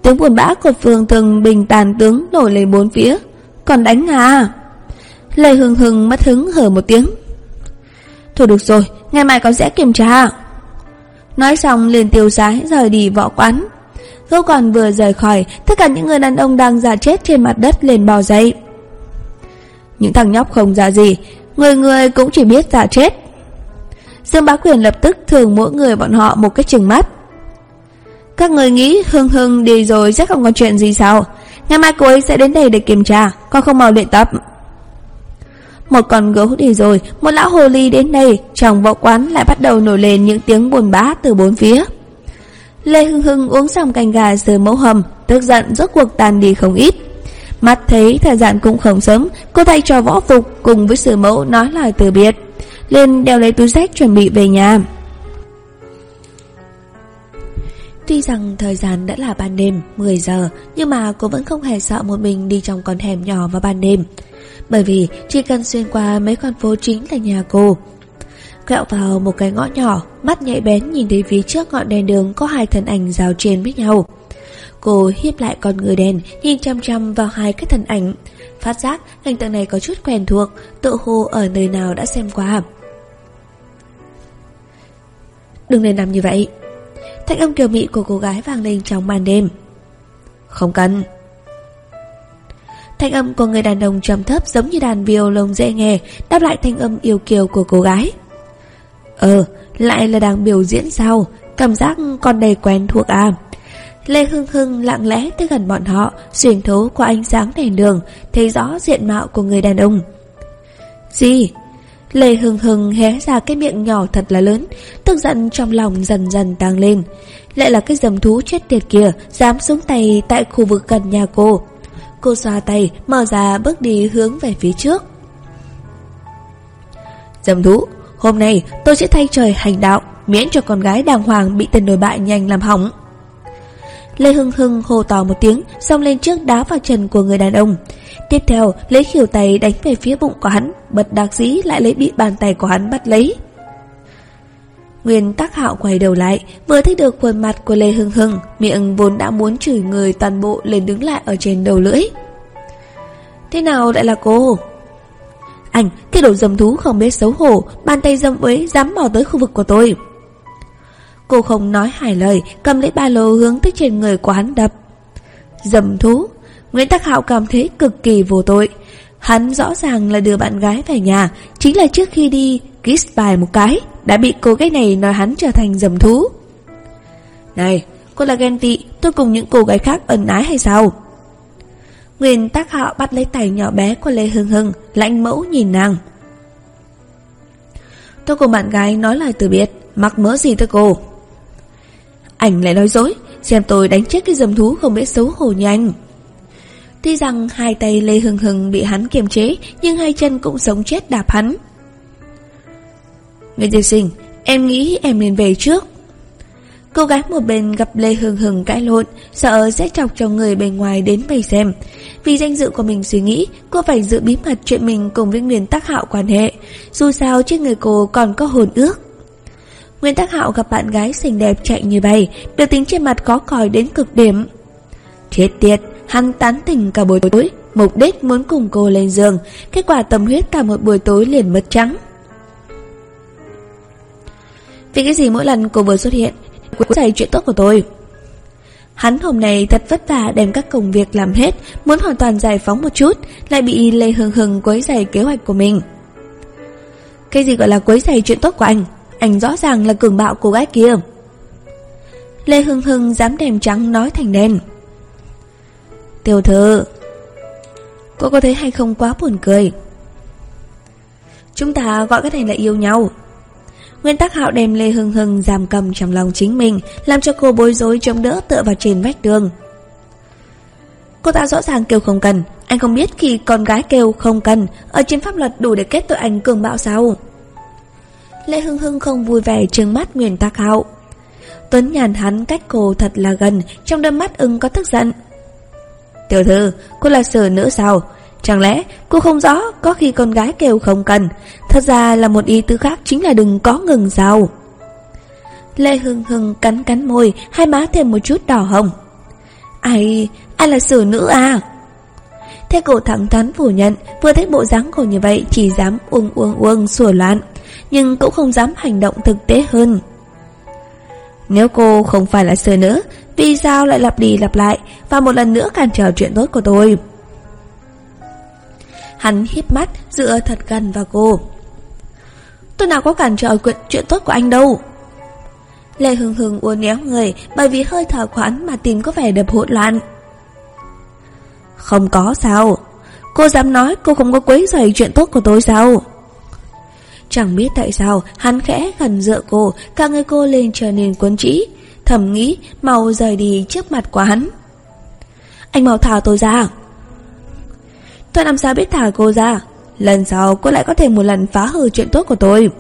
Tiếng buồn bã của phương thường bình tàn tướng nổi lên bốn phía. Còn đánh à? Lê Hưng Hưng mất hứng hở một tiếng. Thôi được rồi, Ngày mai con sẽ kiểm tra. Nói xong liền tiêu sái rời đi võ quán. Gấu còn vừa rời khỏi, Tất cả những người đàn ông đang già chết trên mặt đất liền bò dậy. Những thằng nhóc không ra gì, Người người cũng chỉ biết giả chết. Dương Bá Quyền lập tức thường mỗi người bọn họ một cái chừng mắt. Các người nghĩ Hưng Hưng đi rồi sẽ không có chuyện gì sao? Ngày mai cô ấy sẽ đến đây để kiểm tra, Con không mau luyện tập. Một con gấu đi rồi, Một lão hồ ly đến đây, Trong võ quán lại bắt đầu nổi lên những tiếng buồn bã từ bốn phía. Lê Hưng Hưng uống xong canh gà sờ mẫu hầm, Tức giận rốt cuộc tàn đi không ít. Mắt thấy thời gian cũng không sớm, Cô thay cho võ phục cùng với sư mẫu nói lời từ biệt. Liền đeo lấy túi sách chuẩn bị về nhà. Tuy rằng thời gian đã là ban đêm 10 giờ, Nhưng mà cô vẫn không hề sợ một mình đi trong con hẻm nhỏ vào ban đêm. Bởi vì chỉ cần xuyên qua mấy con phố chính là nhà cô. Quẹo vào một cái ngõ nhỏ, Mắt nhạy bén nhìn thấy phía trước ngọn đèn đường Có hai thân ảnh rào trên với nhau. Cô hiếp lại con người đèn Nhìn chăm chăm vào hai cái thân ảnh. Phát giác cảnh tượng này có chút quen thuộc Tự hồ ở nơi nào đã xem qua. Đừng nên làm như vậy. Thanh âm kiều mị của cô gái vang lên trong màn đêm. Không cần. Thanh âm của người đàn ông trầm thấp giống như đàn violon dễ nghe Đáp lại thanh âm yêu kiều của cô gái. Ờ, lại là đang biểu diễn sao? Cảm giác còn đầy quen thuộc à? Lê Hưng Hưng lặng lẽ tới gần bọn họ, Xuyên thấu qua ánh sáng đèn đường, Thấy rõ diện mạo của người đàn ông. Gì? Lê Hưng Hưng hé ra cái miệng nhỏ thật là lớn, Tức giận trong lòng dần dần tăng lên. Lại là cái dầm thú chết tiệt kia, Dám xuống tay tại khu vực gần nhà cô. Cô xoa tay, Mở ra bước đi hướng về phía trước. Dầm thú, Hôm nay tôi sẽ thay trời hành đạo, Miễn cho con gái đàng hoàng bị tên đồi bại nhanh làm hỏng. Lê Hưng Hưng hô to một tiếng Xong lên trước đá vào chân của người đàn ông. Tiếp theo lấy khỉu tay đánh về phía bụng của hắn Bật đặc dĩ lại lấy bị bàn tay của hắn bắt lấy. Nguyên tắc hạo quay đầu lại Vừa thấy được khuôn mặt của Lê Hưng Hưng Miệng vốn đã muốn chửi người toàn bộ lên đứng lại ở trên đầu lưỡi. Thế nào lại là cô? Anh, cái đồ dầm thú không biết xấu hổ Bàn tay dầm ấy dám bỏ tới khu vực của tôi. Cô không nói hai lời, Cầm lấy ba lô hướng tới trên người của hắn đập. Dầm thú, Nguyễn Tắc Hạo cảm thấy cực kỳ vô tội. Hắn rõ ràng là đưa bạn gái về nhà, Chính là trước khi đi, Kiss bài một cái, Đã bị cô gái này nói hắn trở thành dầm thú. Này, Cô là ghen tị, Tôi cùng những cô gái khác ẩn ái hay sao? Nguyên Tắc Hạo bắt lấy tay nhỏ bé của Lê Hưng Hưng, Lãnh mẫu nhìn nàng. Tôi cùng bạn gái nói lời từ biệt mặc mớ gì tới cô? Ảnh lại nói dối Xem tôi đánh chết cái dầm thú không biết xấu hổ như anh Tuy rằng hai tay Lê Hưng Hưng bị hắn kiềm chế Nhưng hai chân cũng sống chết đạp hắn Người Diệp sinh Em nghĩ em nên về trước Cô gái một bên gặp Lê Hưng Hưng cãi lộn, sợ sẽ chọc cho người bên ngoài đến vây xem. Vì danh dự của mình suy nghĩ, cô phải giữ bí mật chuyện mình cùng với Nguyên Tắc Hạo quan hệ. Dù sao trên người cô còn có hồn ước. Nguyên Tắc Hạo gặp bạn gái xinh đẹp chạy như bay, biểu tính trên mặt có còi đến cực điểm. Chết tiệt, hắn tán tỉnh cả buổi tối, mục đích muốn cùng cô lên giường, kết quả tâm huyết cả một buổi tối liền mất trắng. Vì cái gì mỗi lần cô vừa xuất hiện cô giày chuyện tốt của tôi Hắn hôm nay thật vất vả đem các công việc làm hết Muốn hoàn toàn giải phóng một chút Lại bị Lê Hưng Hưng quấy giày kế hoạch của mình Cái gì gọi là quấy giày chuyện tốt của anh anh rõ ràng là cường bạo cô gái kia Lê Hưng Hưng dám đèm trắng nói thành đen Tiểu thư Cô có thấy hay không quá buồn cười Chúng ta gọi cái này là yêu nhau Nguyên tắc hạo đem Lê Hưng Hưng giam cầm trong lòng chính mình, làm cho cô bối rối chống đỡ tựa vào trên vách tường. Cô ta rõ ràng kêu không cần, anh không biết khi con gái kêu không cần, ở trên pháp luật đủ để kết tội anh cường bạo sao? Lê Hưng Hưng không vui vẻ trừng mắt Nguyễn tắc hạo. Tuấn nhàn hắn cách cô thật là gần, trong đôi mắt ưng có tức giận. Tiểu thư, cô là sở nữ sao? Chẳng lẽ cô không rõ có khi con gái kêu không cần Thật ra là một ý tứ khác chính là đừng có ngừng sao Lê Hưng Hưng cắn cắn môi Hai má thêm một chút đỏ hồng Ai, ai là xử nữ à Thế cổ thẳng thắn phủ nhận Vừa thấy bộ dáng cô như vậy Chỉ dám uông uông uông sủa loạn nhưng cũng không dám hành động thực tế hơn. Nếu cô không phải là sơ nữa, Vì sao lại lặp đi lặp lại Và một lần nữa cản trở chuyện tốt của tôi? Hắn híp mắt dựa thật gần vào cô. Tôi nào có cản trở chuyện, chuyện tốt của anh đâu. Lê Hưng Hưng uốn éo người Bởi vì hơi thở khoản mà tim có vẻ đập hỗn loạn. Không có sao. Cô dám nói cô không có quấy rầy chuyện tốt của tôi sao? Chẳng biết tại sao, Hắn khẽ gần dựa cô Cả người cô lên trở nên quấn trĩ. Thầm nghĩ, mau rời đi trước mặt của hắn. Anh mau thả tôi ra. Tôi làm sao biết thả cô ra? Lần sau, cô lại có thể một lần phá hư chuyện tốt của tôi.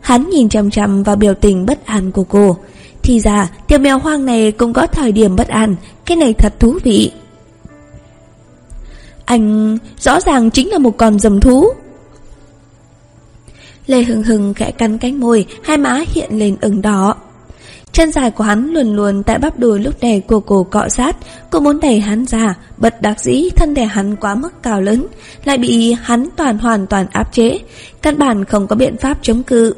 Hắn nhìn chằm chằm vào biểu tình bất an của cô. Thì ra, tiểu mèo hoang này cũng có thời điểm bất an. Cái này thật thú vị. Anh, rõ ràng chính là một con dầm thú. Lê Hưng Hưng khẽ cắn cánh môi Hai má hiện lên ửng đỏ Chân dài của hắn luồn luồn tại bắp đùi lúc này của cổ cọ sát, cô muốn đẩy hắn ra, bật đặc dĩ thân thể hắn quá mức cao lớn, lại bị hắn toàn hoàn toàn áp chế, căn bản không có biện pháp chống cự.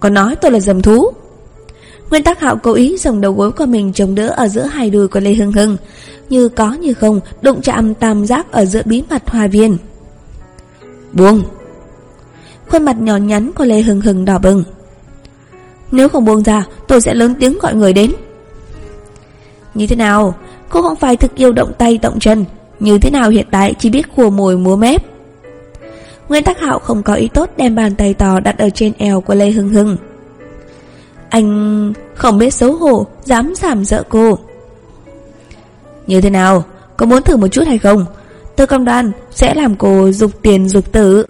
Còn nói tôi là dầm thú. Nguyên tắc hạo cố ý dùng đầu gối của mình chống đỡ ở giữa hai đùi của Lê Hưng Hưng, như có như không đụng chạm tam giác ở giữa bí mật hòa viên. Buông! Khuôn mặt nhỏ nhắn của Lê hừng hừng đỏ bừng Nếu không buông ra Tôi sẽ lớn tiếng gọi người đến Như thế nào Cô không phải thực yêu động tay động chân Như thế nào hiện tại chỉ biết khua mồi múa mép Nguyên Tắc Hạo không có ý tốt đem bàn tay to đặt ở trên eo của Lê Hưng Hưng. Anh không biết xấu hổ, dám giảm dỡ cô. Như thế nào, có muốn thử một chút hay không? Tôi công đoan sẽ làm cô dục tiền dục tử.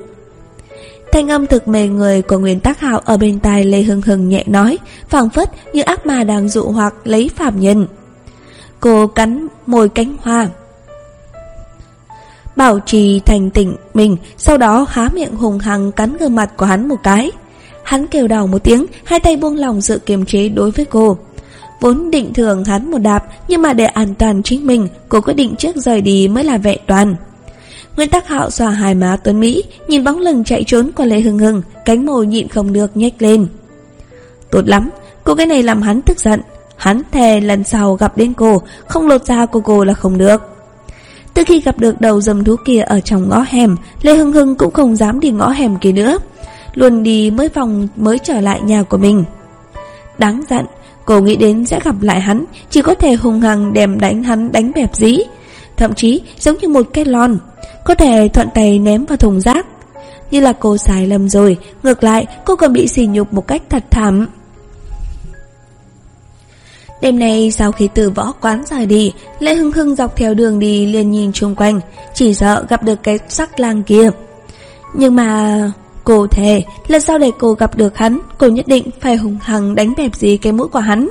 Thanh âm thực mề người của Nguyên Tắc Hạo ở bên tai Lê Hưng Hưng nhẹ nói, phảng phất như ác ma đang dụ hoặc lấy phạm nhân. Cô cắn môi cánh hoa. Bảo trì thành tỉnh mình, sau đó há miệng hùng hăng cắn gương mặt của hắn một cái. Hắn kêu đau một tiếng, hai tay buông lòng sự kiềm chế đối với cô. Vốn định thường hắn một đạp, nhưng mà để an toàn chính mình, cô quyết định trước rời đi mới là vệ toàn. Nguyên tắc hạo xòa hai má Tuấn Mỹ, nhìn bóng lưng chạy trốn của Lê Hưng Hưng, cánh môi nhịn không được nhếch lên. Tốt lắm, cô cái này làm hắn tức giận. Hắn thề lần sau gặp đến cô, không lột ra của cô là không được. Từ khi gặp được đầu dầm thú kia ở trong ngõ hẻm, Lê Hưng Hưng cũng không dám đi ngõ hẻm kia nữa. Luôn đi mới vòng mới trở lại nhà của mình. Đáng giận, cô nghĩ đến sẽ gặp lại hắn, chỉ có thể hùng hằng đem đánh hắn đánh bẹp dĩ. Thậm chí giống như một cái lon có thể thuận tay ném vào thùng rác. Như là cô sai lầm rồi, ngược lại cô còn bị sỉ nhục một cách thật thảm. Đêm nay sau khi từ võ quán rời đi, Lê Hưng Hưng dọc theo đường đi liền nhìn chung quanh, chỉ sợ gặp được cái sắc lang kia. Nhưng mà... Cô thề, lần sau để cô gặp được hắn, cô nhất định phải hùng hằng đánh bẹp gì cái mũi của hắn.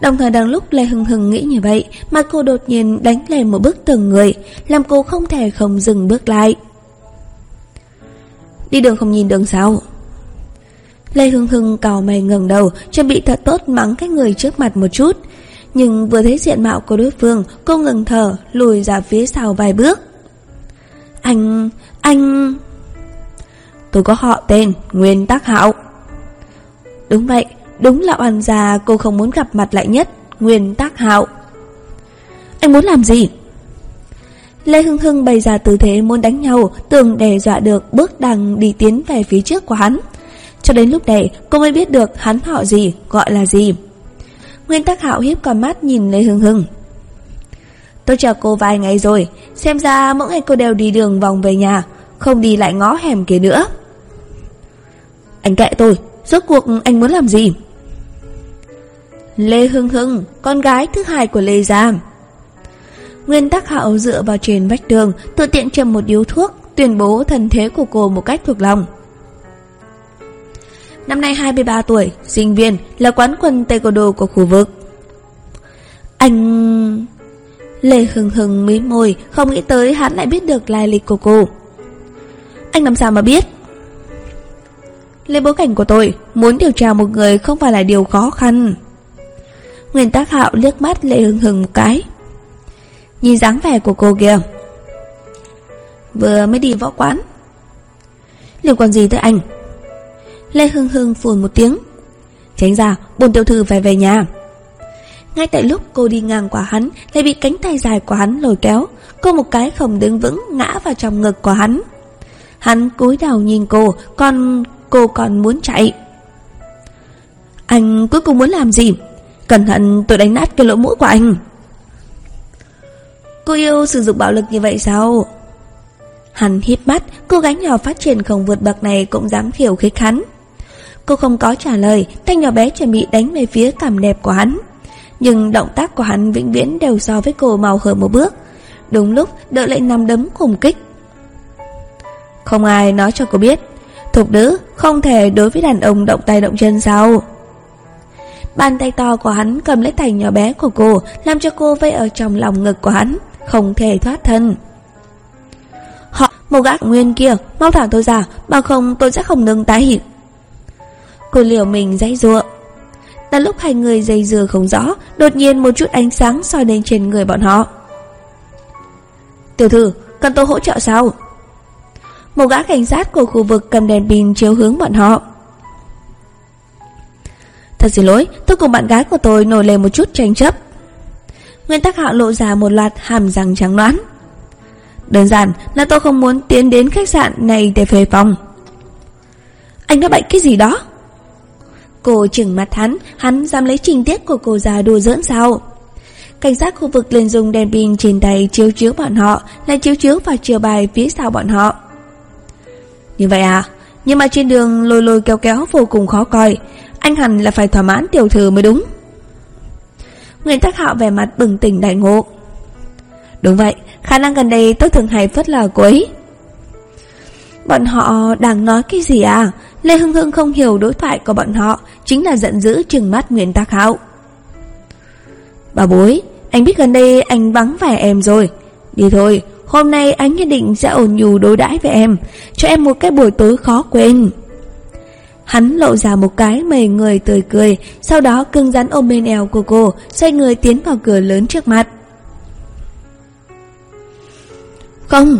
Đồng thời đang lúc Lê Hưng Hưng nghĩ như vậy mà cô đột nhiên đánh lên một bước từng người, làm cô không thể không dừng bước lại. Đi đường không nhìn đường sau Lê Hưng Hưng cào mày ngẩng đầu, chuẩn bị thật tốt mắng cái người trước mặt một chút. Nhưng vừa thấy diện mạo của đối phương, cô ngừng thở, lùi ra phía sau vài bước. Anh... anh... Tôi có họ tên, Nguyên Tác Hạo. Đúng vậy, Đúng là oan gia, cô không muốn gặp mặt lại nhất, Nguyên Tác Hạo. Anh muốn làm gì? Lê Hưng Hưng bày ra tư thế muốn đánh nhau, Tưởng đe dọa được bước đằng đi tiến về phía trước của hắn. Cho đến lúc này, cô mới biết được hắn họ gì, Gọi là gì. Nguyên Tác Hạo hiếp con mắt nhìn Lê Hưng Hưng. Tôi chờ cô vài ngày rồi, Xem ra mỗi ngày cô đều đi đường vòng về nhà, Không đi lại ngõ hẻm kia nữa anh kệ tôi, rốt cuộc anh muốn làm gì? Lê Hưng Hưng, con gái thứ hai của Lê Giang Nguyên tắc hạo dựa vào trên vách tường, tự tiện châm một điếu thuốc, tuyên bố thần thế của cô một cách thuộc lòng. Năm nay 23 tuổi, sinh viên, là quán quân taekwondo của khu vực. Anh... Lê Hưng Hưng mí môi, không nghĩ tới hắn lại biết được lai lịch của cô. Anh làm sao mà biết? Lấy bối cảnh của tôi, muốn điều tra một người không phải là điều khó khăn. Nguyên tác hạo liếc mắt Lê Hưng Hưng một cái. Nhìn dáng vẻ của cô kìa. Vừa mới đi võ quán. Liệu còn gì tới anh? Lê Hưng Hưng phùn một tiếng. Tránh ra, bồn tiểu thư phải về nhà. Ngay tại lúc cô đi ngang qua hắn Lại bị cánh tay dài của hắn lôi kéo Cô một cái không đứng vững ngã vào trong ngực của hắn Hắn cúi đầu nhìn cô Còn cô còn muốn chạy. Anh cuối cùng muốn làm gì? Cẩn thận tôi đánh nát cái lỗ mũi của anh. Cô yêu sử dụng bạo lực như vậy sao? Hắn hít mắt, cô gái nhỏ phát triển không vượt bậc này cũng dám khiêu khích hắn. Cô không có trả lời, tay nhỏ bé chuẩn bị đánh về phía cảm đẹp của hắn. Nhưng động tác của hắn vĩnh viễn đều so với cô màu hơn một bước. Đúng lúc đợi lại nằm đấm khủng kích. Không ai nói cho cô biết Thục nữ không thể đối với đàn ông động tay động chân sao? Bàn tay to của hắn cầm lấy tay nhỏ bé của cô Làm cho cô vây ở trong lòng ngực của hắn Không thể thoát thân. Họ, một gã nguyên kia Mau thả tôi ra Bằng không tôi sẽ không nâng tái hiện Cô liều mình dãy ruộng Là lúc hai người dây dừa không rõ Đột nhiên một chút ánh sáng soi lên trên người bọn họ. Tiểu thư, cần tôi hỗ trợ sao? Một gã cảnh sát của khu vực cầm đèn pin chiếu hướng bọn họ Thật xin lỗi, tôi cùng bạn gái của tôi nổi lên một chút tranh chấp Nguyên tắc họ lộ ra một loạt hàm răng trắng đoán Đơn giản là tôi không muốn tiến đến khách sạn này để về phòng Anh đã bệnh cái gì đó? Cô chừng mặt hắn, hắn dám lấy trình tiết của cô già đùa giỡn sao? Cảnh sát khu vực liền dùng đèn pin trên tay chiếu chiếu bọn họ, lại chiếu chiếu vào chiều bài phía sau bọn họ. Như vậy à? Nhưng mà trên đường lôi lôi kéo kéo vô cùng khó coi. Anh hẳn là phải thỏa mãn tiểu thư mới đúng. Nguyễn Tắc Hạo vẻ mặt bừng tỉnh đại ngộ. Đúng vậy, Khả năng gần đây tôi thường hay phất lờ cô ấy. Bọn họ đang nói cái gì à? Lê Hưng Hưng không hiểu đối thoại của bọn họ, Chính là giận dữ trừng mắt Nguyễn Tắc Hạo. Bà bối, Anh biết gần đây anh vắng vẻ em rồi. Đi thôi, Hôm nay anh nhất định sẽ ổn nhù đối đãi với em. Cho em một cái buổi tối khó quên. Hắn lộ ra một cái mầy người tươi cười, Sau đó cưng rắn ôm bên eo của cô, Xoay người tiến vào cửa lớn trước mặt. Không.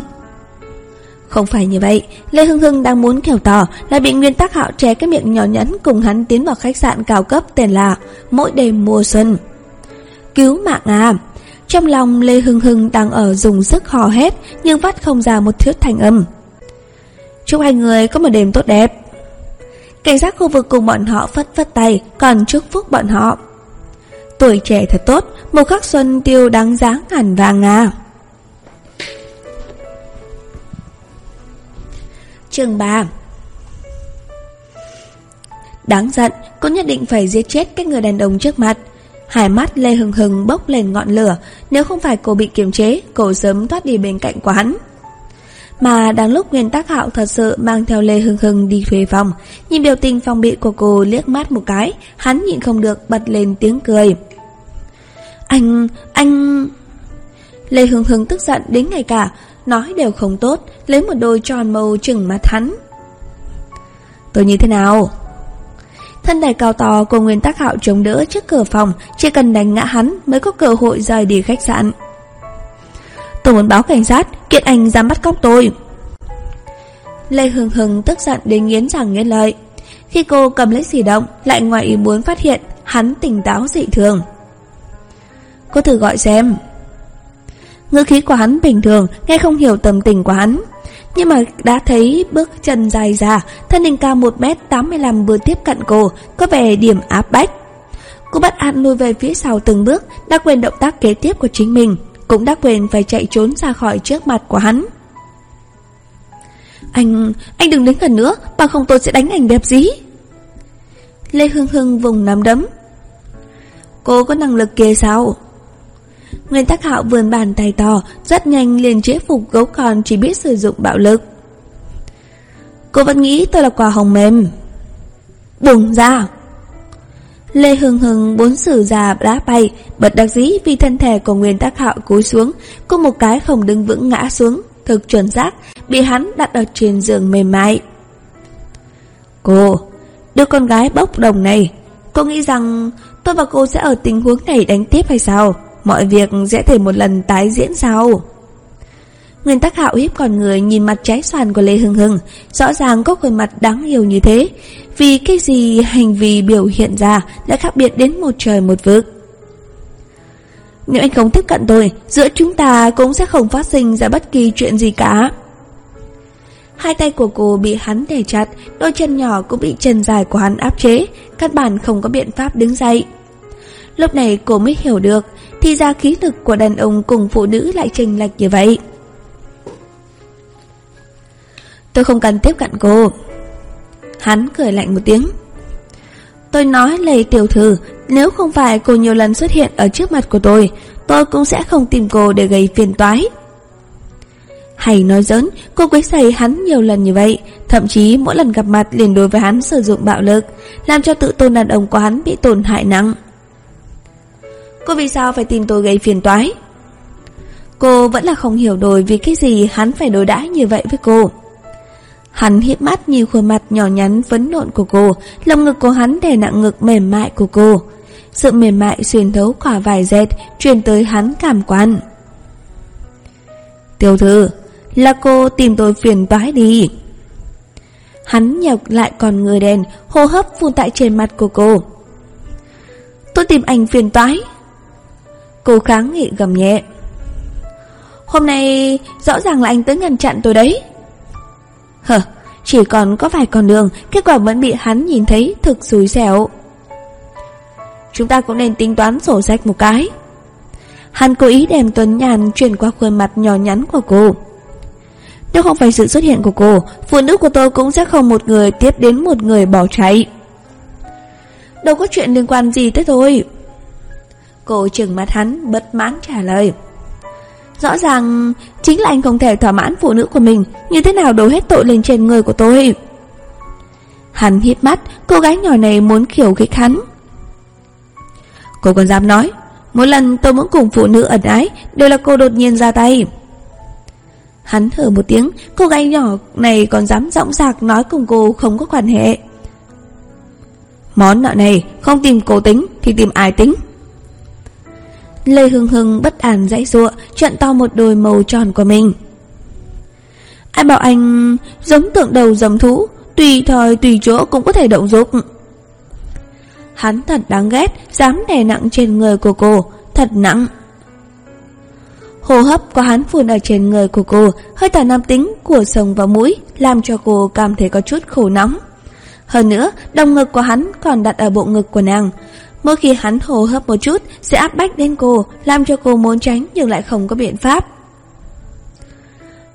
Không phải như vậy, Lê Hưng Hưng đang muốn kêu tỏ Lại bị nguyên tắc hạo ché cái miệng nhỏ nhắn Cùng hắn tiến vào khách sạn cao cấp tên là Mỗi đêm mùa xuân. Cứu mạng à! Trong lòng Lê Hưng Hưng đang ở dùng sức hò hét, Nhưng vắt không ra một thước thành âm. Chúc hai người có một đêm tốt đẹp. Cảnh sát khu vực cùng bọn họ phất phất tay, Còn chúc phúc bọn họ. Tuổi trẻ thật tốt Một khắc xuân tiêu đáng giá ngàn vàng à. Trường 3 Đáng giận Cô nhất định phải giết chết cái người đàn ông trước mặt. Hai mắt Lê hưng hưng bốc lên ngọn lửa Nếu không phải cô bị kiềm chế Cô sớm thoát đi bên cạnh của hắn Mà đang lúc Nguyên Tắc Hạo thật sự mang theo Lê Hưng Hưng đi thuê phòng, nhìn biểu tình phòng bị của cô liếc mắt một cái, hắn nhịn không được bật lên tiếng cười. Anh, anh... Lê Hưng Hưng tức giận đến ngày cả, nói đều không tốt, lấy một đôi tròn màu trừng mặt hắn. Tôi như thế nào? Thân thể cao to của Nguyên Tắc Hạo chống đỡ trước cửa phòng, chỉ cần đánh ngã hắn mới có cơ hội rời đi khách sạn. Tôi muốn báo cảnh sát, kiện anh dám bắt cóc tôi. Lê Hưng Hưng tức giận đến nghiến răng nghiến lợi. Khi cô cầm lấy xì động, lại ngoài ý muốn phát hiện hắn tỉnh táo dị thường. Cô thử gọi xem. Ngữ khí của hắn bình thường, nghe không hiểu tâm tình của hắn. Nhưng mà đã thấy bước chân dài ra, thân hình cao 1m85 vừa tiếp cận cô, có vẻ điểm áp bách. Cô bắt an lùi về phía sau từng bước, đã quên động tác kế tiếp của chính mình, cũng đã quên phải chạy trốn ra khỏi trước mặt của hắn. Anh, anh đừng đến gần nữa, bằng không tôi sẽ đánh anh đẹp dí. Lê hương Hưng vùng nắm đấm. Cô có năng lực kia sao? Nguyên Tắc Hạo vườn bàn tay to, rất nhanh liền chế phục gấu con chỉ biết sử dụng bạo lực. Cô vẫn nghĩ tôi là quả hồng mềm. Bùng ra! Lê Hưng Hưng bốn sử già đá bay, bật đặc dĩ vì thân thể của Nguyên Tắc Hạo cúi xuống, cô một cái không đứng vững ngã xuống, thực chuẩn xác, bị hắn đặt ở trên giường mềm mại. Cô, đứa con gái bốc đồng này, cô nghĩ rằng tôi và cô sẽ ở tình huống này đánh tiếp hay sao? Mọi việc sẽ thể một lần tái diễn sau. Nguyên tắc hạo hiếp con người nhìn mặt trái xoàn của Lê Hưng Hưng, rõ ràng có khuôn mặt đáng yêu như thế. Vì cái gì hành vi biểu hiện ra đã khác biệt đến một trời một vực. Nếu anh không tiếp cận tôi, giữa chúng ta cũng sẽ không phát sinh ra bất kỳ chuyện gì cả. Hai tay của cô bị hắn đè chặt, đôi chân nhỏ cũng bị chân dài của hắn áp chế, căn bản không có biện pháp đứng dậy. Lúc này cô mới hiểu được, thì ra khí lực của đàn ông cùng phụ nữ lại chênh lệch như vậy. Tôi không cần tiếp cận cô. Hắn cười lạnh một tiếng. Tôi nói lầy tiểu thư, nếu không phải cô nhiều lần xuất hiện ở trước mặt của tôi, tôi cũng sẽ không tìm cô để gây phiền toái. Hay nói giỡn, cô quấy rầy hắn nhiều lần như vậy, thậm chí mỗi lần gặp mặt liền đối với hắn sử dụng bạo lực, làm cho tự tôn đàn ông của hắn bị tổn hại nặng. Cô vì sao phải tìm tôi gây phiền toái? Cô vẫn là không hiểu nổi vì cái gì hắn phải đối đãi như vậy với cô. Hắn hiếp mắt nhìn khuôn mặt nhỏ nhắn phấn nộn của cô, lồng ngực của hắn đè nặng ngực mềm mại của cô. Sự mềm mại xuyên thấu quả vài dệt, truyền tới hắn cảm quan. Tiểu thư, là cô tìm tôi phiền toái đi. Hắn nhọc lại con người đèn, hô hấp phun tại trên mặt của cô. Tôi tìm anh phiền toái. Cô kháng nghị gầm nhẹ. Hôm nay rõ ràng là anh tới ngăn chặn tôi đấy. Hờ, chỉ còn có vài con đường, kết quả vẫn bị hắn nhìn thấy thực xui xẻo. Chúng ta cũng nên tính toán sổ sách một cái. Hắn cố ý đem Tuấn Nhàn chuyển qua khuôn mặt nhỏ nhắn của cô. Nếu không phải sự xuất hiện của cô, phụ nữ của tôi cũng sẽ không một người tiếp đến một người bỏ chạy. Đâu có chuyện liên quan gì tới tôi. Cô trừng mắt hắn, bất mãn trả lời. Rõ ràng, chính là anh không thể thỏa mãn phụ nữ của mình, Như thế nào đổ hết tội lên trên người của tôi? Hắn hít mắt, Cô gái nhỏ này muốn khiểu khích hắn. Cô còn dám nói Mỗi lần tôi muốn cùng phụ nữ ẩn ái, Đều là cô đột nhiên ra tay. Hắn thở một tiếng, Cô gái nhỏ này còn dám rõng rạc Nói cùng cô không có quan hệ. Món nợ này Không tìm cô tính thì tìm ai tính? Lê Hưng Hưng bất an dãy dụa, trận to một đôi màu tròn của mình. Ai bảo anh giống tượng đầu giống thú, tùy thời tùy chỗ cũng có thể động dục. Hắn thật đáng ghét, dám đè nặng trên người của cô, thật nặng. Hô hấp của hắn phun ở trên người của cô, hơi thở nam tính của sông vào mũi, làm cho cô cảm thấy có chút khổ nóng. Hơn nữa, đồng ngực của hắn còn đặt ở bộ ngực của nàng, Mỗi khi hắn hồ hấp một chút, Sẽ áp bách đến cô, Làm cho cô muốn tránh nhưng lại không có biện pháp.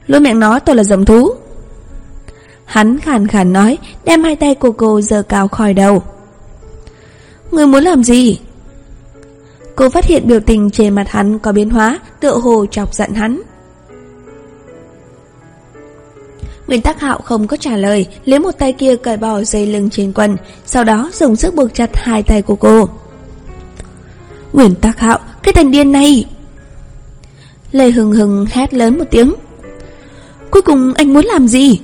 Lôi miệng nói, tôi là dòng thú. Hắn khàn khàn nói, Đem hai tay của cô giơ cao khỏi đầu. Người muốn làm gì? Cô phát hiện biểu tình trên mặt hắn có biến hóa, Tựa hồ chọc giận hắn. Nguyên Tắc Hạo không có trả lời, lấy một tay kia cởi bỏ dây lưng trên quần, sau đó dùng sức buộc chặt hai tay của cô. Nguyên Tắc Hạo, cái thành điên này! Lê Hừng Hừng hét lớn một tiếng. Cuối cùng anh muốn làm gì?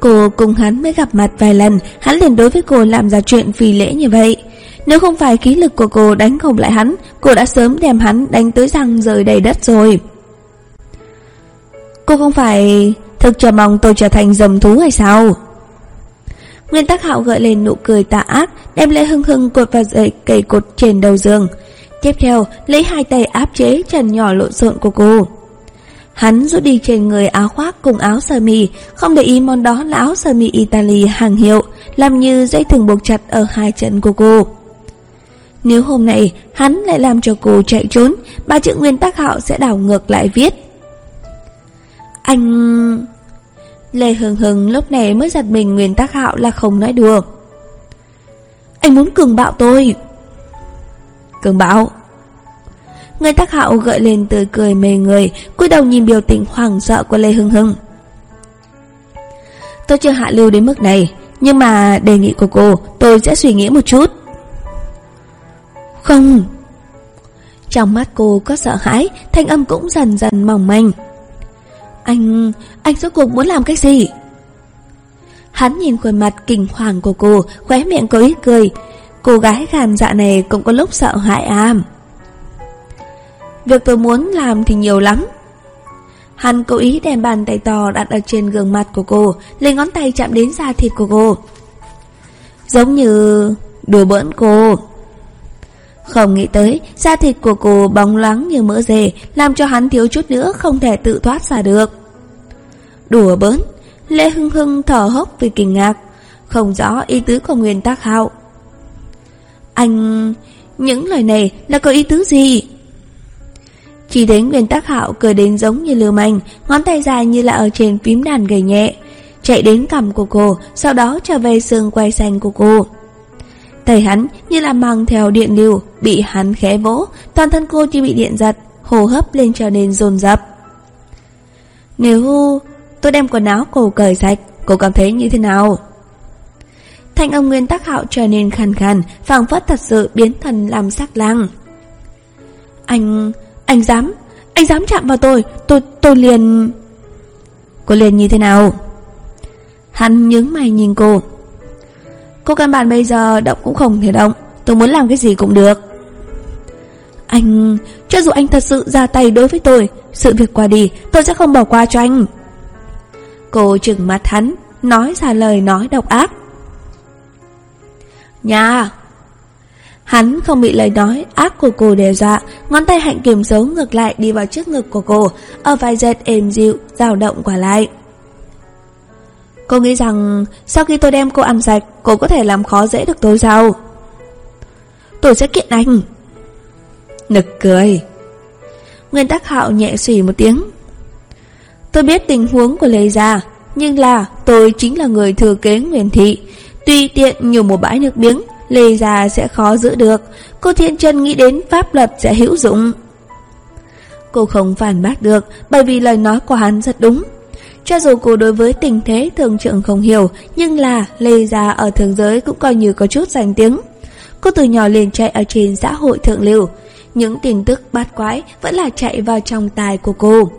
Cô cùng hắn mới gặp mặt vài lần, hắn liền đối với cô làm ra chuyện phi lễ như vậy. Nếu không phải khí lực của cô đánh không lại hắn, cô đã sớm đem hắn đánh tới răng rời đầy đất rồi. Cô không phải thực chờ mong tôi trở thành dầm thú hay sao? Nguyên tắc hạo gợi lên nụ cười tà ác, đem lễ hưng hưng cột vào dậy cây cột trên đầu giường. Tiếp theo, lấy hai tay áp chế trần nhỏ lộn xộn của cô. Hắn rút đi trên người áo khoác cùng áo sơ mi, không để ý món đó là áo sơ mi Italy hàng hiệu, làm như dây thừng buộc chặt ở hai chân của cô. Nếu hôm nay hắn lại làm cho cô chạy trốn, ba chữ nguyên tắc hạo sẽ đảo ngược lại viết. Anh... Lê Hưng Hưng lúc này mới giật mình nguyên tắc hạo là không nói đùa. Anh muốn cường bạo tôi. Cường bạo? Người tác hạo gợi lên tươi cười mê người, cúi đầu nhìn biểu tình hoảng sợ của Lê Hưng Hưng. Tôi chưa hạ lưu đến mức này, nhưng mà đề nghị của cô tôi sẽ suy nghĩ một chút. Không. Trong mắt cô có sợ hãi, thanh âm cũng dần dần mỏng manh. Anh, anh rốt cuộc muốn làm cái gì? Hắn nhìn khuôn mặt kinh hoàng của cô, khóe miệng có ít cười. Cô gái gàn dạ này cũng có lúc sợ hãi am. Việc tôi muốn làm thì nhiều lắm Hắn cố ý đem bàn tay to đặt ở trên gương mặt của cô Lấy ngón tay chạm đến da thịt của cô Giống như đùa bỡn cô không nghĩ tới Da thịt của cô bóng loáng như mỡ dê Làm cho hắn thiếu chút nữa không thể tự thoát ra được Đùa bỡn Lê Hưng Hưng thở hốc vì kinh ngạc Không rõ ý tứ của nguyên tác hạo Anh... Những lời này là có ý tứ gì? Chỉ thấy Nguyên tác Hạo cười đến giống như lưu manh, ngón tay dài như là ở trên phím đàn gầy nhẹ, chạy đến cằm của cô, sau đó trở về sườn quay xanh của cô. Tay hắn như là mang theo điện lưu, bị hắn khẽ vỗ, toàn thân cô chỉ bị điện giật, hô hấp lên trở nên dồn dập. Nếu tôi đem quần áo cô cởi sạch, cô cảm thấy như thế nào? Thanh âm nguyên tắc hạo trở nên khàn khàn, phảng phất thật sự biến thần làm sắc lang. Anh, anh dám, anh dám chạm vào tôi, tôi, tôi liền... Cô liền như thế nào? Hắn nhướng mày nhìn cô. Cô căn bản bây giờ động cũng không thể động, tôi muốn làm cái gì cũng được. Anh, cho dù anh thật sự ra tay đối với tôi, sự việc qua đi, tôi sẽ không bỏ qua cho anh. Cô trừng mặt hắn, nói ra lời nói độc ác. Nhà, Hắn không bị lời nói ác của cô đe dọa, ngón tay hạnh kiểm giấu ngược lại đi vào trước ngực của cô, ở vai dệt êm dịu, dao động quả lại. Cô nghĩ rằng sau khi tôi đem cô ăn sạch, cô có thể làm khó dễ được tôi sao? Tôi sẽ kiện anh. Nực cười. Nguyên tắc hạo nhẹ xỉ một tiếng. Tôi biết tình huống của Lê Gia, nhưng là tôi chính là người thừa kế Nguyễn Thị. Tuy tiện nhiều một bãi nước biếng, Lê Gia sẽ khó giữ được Cô Thiên Trân nghĩ đến pháp luật sẽ hữu dụng Cô không phản bác được Bởi vì lời nói của hắn rất đúng cho dù cô đối với tình thế thường trưởng không hiểu Nhưng là Lê Gia ở thường giới cũng coi như có chút danh tiếng. Cô từ nhỏ liền chạy ở trên xã hội thượng lưu. Những tin tức bát quái vẫn là chạy vào trong tài của cô.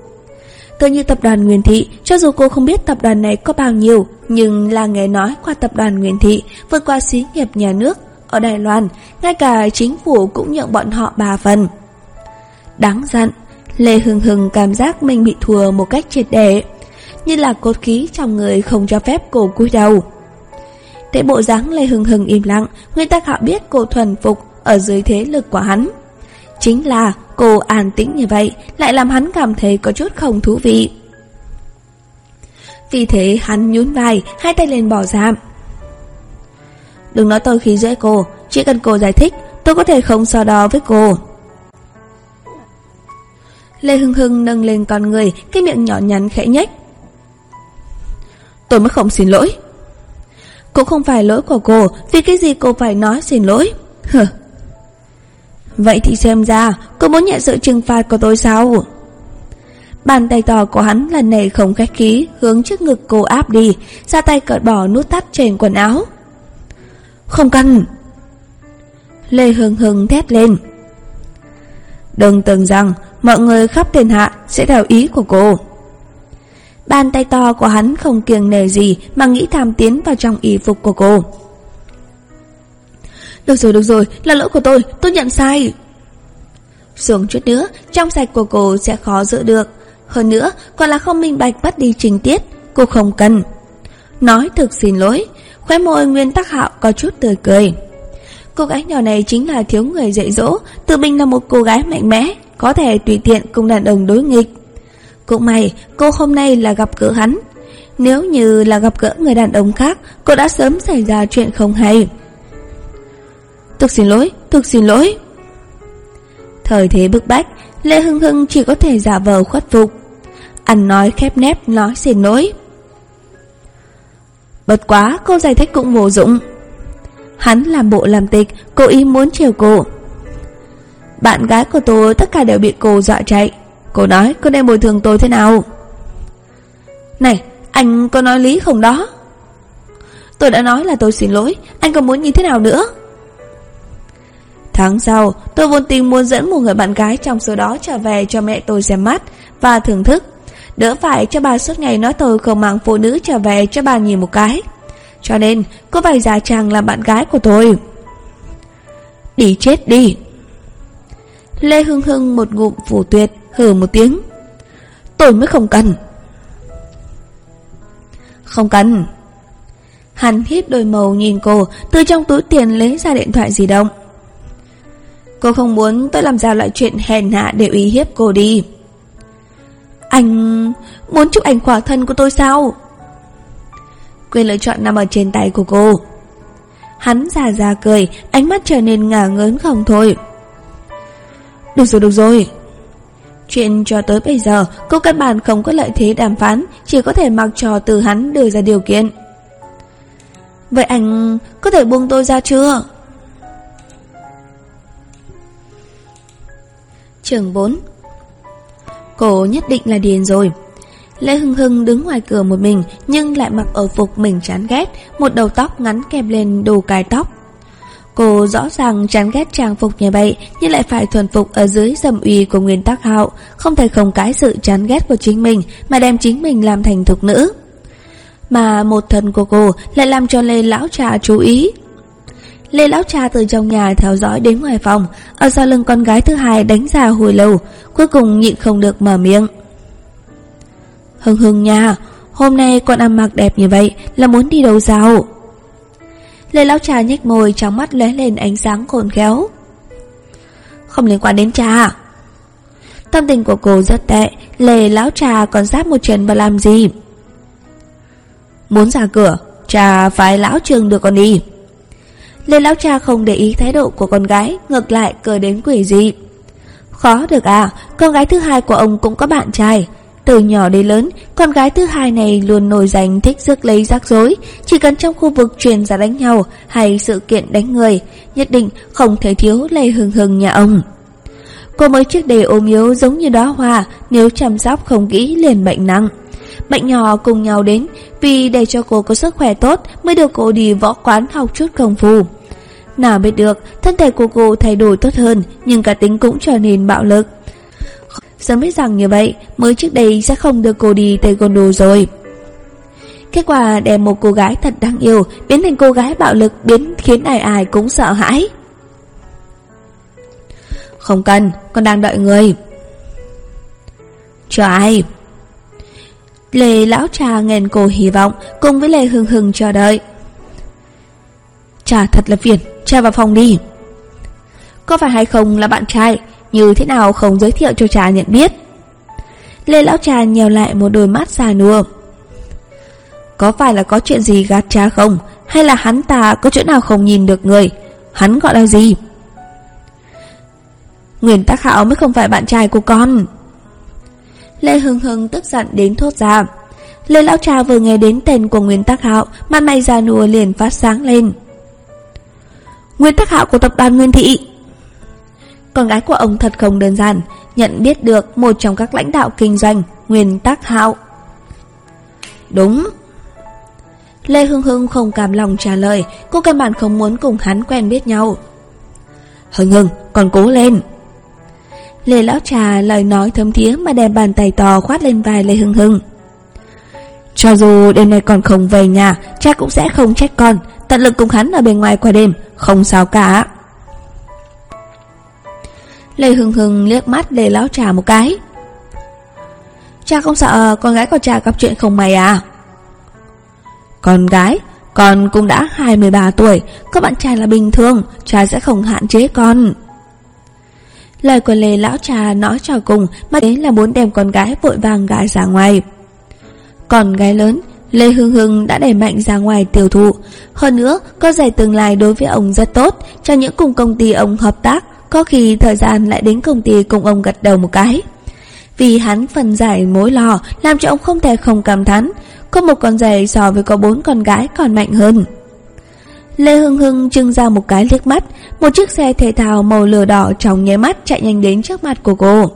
Tựa như tập đoàn Nguyên Thị, cho dù cô không biết tập đoàn này có bao nhiêu, nhưng là nghe nói qua tập đoàn Nguyên Thị, vượt qua xí nghiệp nhà nước, ở Đài Loan, ngay cả chính phủ cũng nhận bọn họ ba phần. Đáng giận, Lê Hưng Hưng cảm giác mình bị thua một cách triệt để, như là cốt khí trong người không cho phép cô cúi đầu. Thế bộ dáng Lê Hưng Hưng im lặng, người ta họ biết cô thuần phục ở dưới thế lực của hắn. Chính là cô an tĩnh như vậy lại làm hắn cảm thấy có chút không thú vị. Vì thế hắn nhún vai, hai tay lên bỏ giảm. Đừng nói tôi khí dễ cô, chỉ cần cô giải thích, tôi có thể không so đo với cô. Lê Hưng Hưng nâng lên con người, cái miệng nhỏ nhắn khẽ nhếch. Tôi mới không xin lỗi. Cũng không phải lỗi của cô, vì cái gì cô phải nói xin lỗi. Hừ, Vậy thì xem ra Cô muốn nhận sự trừng phạt của tôi sao? Bàn tay to của hắn lần này không khách khí Hướng trước ngực cô áp đi Ra tay cởi bỏ nút thắt trên quần áo. Không cần. Lê Hưng Hưng thét lên. Đừng tưởng rằng Mọi người khắp thiên hạ sẽ theo ý của cô. Bàn tay to của hắn không kiêng nề gì Mà nghĩ tham tiến vào trong y phục của cô. Được rồi được rồi, Là lỗi của tôi tôi nhận sai. Xuống chút nữa, Trong sạch của cô sẽ khó giữ được. Hơn nữa, còn là không minh bạch bắt đi trình tiết, Cô không cần. Nói thực xin lỗi Khóe môi nguyên tắc hạo có chút tươi cười. Cô gái nhỏ này chính là thiếu người dạy dỗ, Tự mình là một cô gái mạnh mẽ, Có thể tùy tiện cùng đàn ông đối nghịch. Cũng may cô hôm nay là gặp gỡ hắn. Nếu như là gặp gỡ người đàn ông khác Cô đã sớm xảy ra chuyện không hay. Thực xin lỗi, thực xin lỗi. Thời thế bức bách Lê Hưng Hưng chỉ có thể giả vờ khuất phục. Ăn nói khép nép nói xin lỗi. Bật quá cô giải thích cũng vô dụng. Hắn làm bộ làm tịch Cố ý muốn chiều cô. Bạn gái của tôi tất cả đều bị cô dọa chạy. Cô nói, cô nên bồi thường tôi thế nào? Này, Anh có nói lý không đó? Tôi đã nói là tôi xin lỗi, Anh còn muốn như thế nào nữa? Tháng sau, tôi vô tình muốn dẫn một người bạn gái Trong số đó trở về cho mẹ tôi xem mắt Và thưởng thức. Đỡ phải cho bà suốt ngày nói tôi không mang phụ nữ trở về cho bà nhìn một cái. Cho nên, cô phải giả chàng là bạn gái của tôi. Đi chết đi. Lê Hưng Hưng một ngụm phủ tuyệt. Hừ một tiếng. Tôi mới không cần. Không cần. Hắn hít đôi màu nhìn cô, Từ trong túi tiền lấy ra điện thoại di động. Cô không muốn tôi làm ra loại chuyện hèn hạ để uy hiếp cô đi. Anh, muốn chụp ảnh khỏa thân của tôi sao? Quyền lựa chọn nằm ở trên tay của cô. Hắn già già cười, Ánh mắt trở nên ngả ngớn không thôi. Được rồi được rồi. Chuyện cho tới bây giờ Cô căn bản không có lợi thế đàm phán Chỉ có thể mặc trò từ hắn đưa ra điều kiện Vậy anh có thể buông tôi ra chưa? Trường 4 Cô nhất định là điền rồi Lê Hưng Hưng đứng ngoài cửa một mình nhưng lại mặc ở phục mình chán ghét, một đầu tóc ngắn kèm lên đồ cài tóc. Cô rõ ràng chán ghét trang phục như vậy nhưng lại phải thuần phục ở dưới dầm uy của nguyên tắc hạo, không thể không cái sự chán ghét của chính mình mà đem chính mình làm thành thục nữ. Mà một thần của cô lại làm cho Lê Lão Trà chú ý. Lê Lão Trà từ trong nhà theo dõi đến ngoài phòng, ở sau lưng con gái thứ hai đánh ra hồi lâu, cuối cùng nhịn không được mở miệng. Hưng hưng nha Hôm nay con ăn mặc đẹp như vậy Là muốn đi đâu sao Lê Lão Trà nhếch môi, trong mắt lóe lên ánh sáng khôn khéo. Không liên quan đến cha à? Tâm tình của cô rất tệ, Lê Lão Trà còn giáp một chân và làm gì? Muốn ra cửa Trà phải lão trường được con đi. Lê Lão Trà không để ý thái độ của con gái, Ngược lại cười đến quỷ dị. Khó được à Con gái thứ hai của ông cũng có bạn trai từ nhỏ đến lớn, con gái thứ hai này luôn nổi danh thích rước lấy rắc rối, chỉ cần trong khu vực truyền ra đánh nhau hay sự kiện đánh người, nhất định không thể thiếu lây hừng hừng nhà ông. Cô mới trước đây ôm yếu giống như đóa hoa, nếu chăm sóc không kỹ liền bệnh nặng. Bệnh nhỏ cùng nhau đến, vì để cho cô có sức khỏe tốt mới được cô đi võ quán học chút công phu. Nào biết được, thân thể của cô thay đổi tốt hơn, nhưng cả tính cũng trở nên bạo lực. Sớm biết rằng như vậy, Mới trước đây sẽ không đưa cô đi taekwondo rồi. Kết quả đem một cô gái thật đáng yêu Biến thành cô gái bạo lực Biến khiến ai ai cũng sợ hãi. Không cần, Con đang đợi người. Cho ai? Lê lão trà nghèn cổ hy vọng, Cùng với Lê Hưng Hưng chờ đợi. Trà thật là phiền Trà vào phòng đi. Có phải hay không là bạn trai? Như thế nào không giới thiệu cho cha nhận biết? Lê Lão Trà nhèo lại một đôi mắt già nua. Có phải là có chuyện gì gạt cha không? Hay là hắn ta có chỗ nào không nhìn được người? Hắn gọi là gì? Nguyễn Tắc Hạo mới không phải bạn trai của con. Lê Hưng Hưng tức giận đến thốt ra. Lê Lão Trà vừa nghe đến tên của nguyễn Tắc Hạo, Mặt mày già nua liền phát sáng lên. Nguyễn Tắc Hạo của tập đoàn Nguyên Thị con gái của ông thật không đơn giản, nhận biết được một trong các lãnh đạo kinh doanh, Nguyên Tắc Hạo. Đúng. Lê Hưng Hưng không cảm lòng trả lời, cô căn bản không muốn cùng hắn quen biết nhau. Hưng Hưng, còn cố lên. Lê Lão Trà lời nói thấm thía mà đem bàn tay to khoát lên vai Lê Hưng Hưng. Cho dù đêm nay còn không về nhà, cha cũng sẽ không trách con, tận lực cùng hắn ở bên ngoài qua đêm, không sao cả. Lê Hưng Hưng liếc mắt để Lão Trà một cái. Cha không sợ con gái của cha gặp chuyện không may à? Con gái, con cũng đã 23 tuổi, có bạn trai là bình thường, cha sẽ không hạn chế con. Lời của Lê Lão Trà nói cho cùng mà đấy là muốn đem con gái vội vàng gái ra ngoài. Còn gái lớn, Lê Hương hưng đã đẩy mạnh ra ngoài tiêu thụ. Hơn nữa, có giải tương lai đối với ông rất tốt, cho những cùng công ty ông hợp tác, có khi thời gian lại đến công ty cùng ông gật đầu một cái. Vì hắn phần giải mối lo, làm cho ông không thể không cảm thán, có một con rể so với có bốn con gái còn mạnh hơn. Lê Hưng Hưng trưng ra một cái liếc mắt, một chiếc xe thể thao màu lửa đỏ trong nháy mắt chạy nhanh đến trước mặt của cô.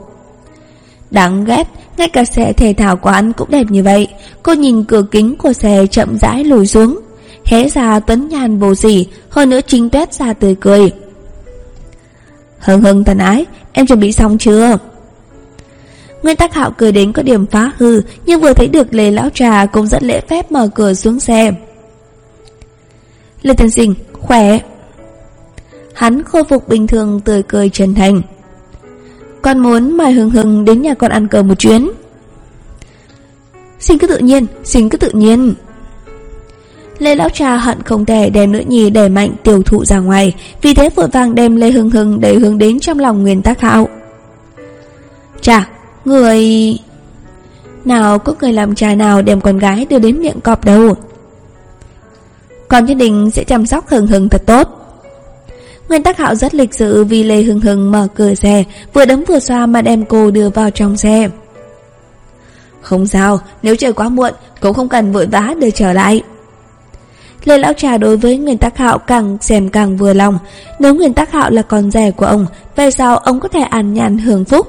Đáng ghét, ngay cả xe thể thao của anh cũng đẹp như vậy. Cô nhìn cửa kính của xe chậm rãi lùi xuống. Hé ra tuấn nhàn vô sỉ hơn nữa chính tuét ra tươi cười. Hưng hưng thân ái, em chuẩn bị xong chưa? Nguyên tắc hạo cười đến có điểm phá hư, nhưng vừa thấy được lề lão trà cũng dẫn lễ phép mở cửa xuống xe. Lê Thần Sinh, khỏe. Hắn khôi phục bình thường tươi cười chân thành. Con muốn mời Hưng Hưng đến nhà con ăn cơm một chuyến. Xin cứ tự nhiên, xin cứ tự nhiên. Lê Lão Cha hận không thể đem nữ nhi đẩy mạnh tiêu thụ ra ngoài, vì thế vội vàng đem Lê Hưng Hưng để hướng đến trong lòng nguyên tác hạo. cha người... Nào có người làm trà nào đem con gái đưa đến miệng cọp đâu. Con nhất định sẽ chăm sóc Hưng Hưng thật tốt. Nguyên tắc hạo rất lịch sự vì Lê Hưng Hưng mở cửa xe, vừa đấm vừa xoa mà đem cô đưa vào trong xe. Không sao, nếu trời quá muộn, cũng không cần vội vã đưa trở lại. Lê Lão Trà đối với Nguyên Tắc Hạo càng xem càng vừa lòng. Nếu Nguyên Tắc Hạo là con rẻ của ông, về sau ông có thể an nhàn hưởng phúc.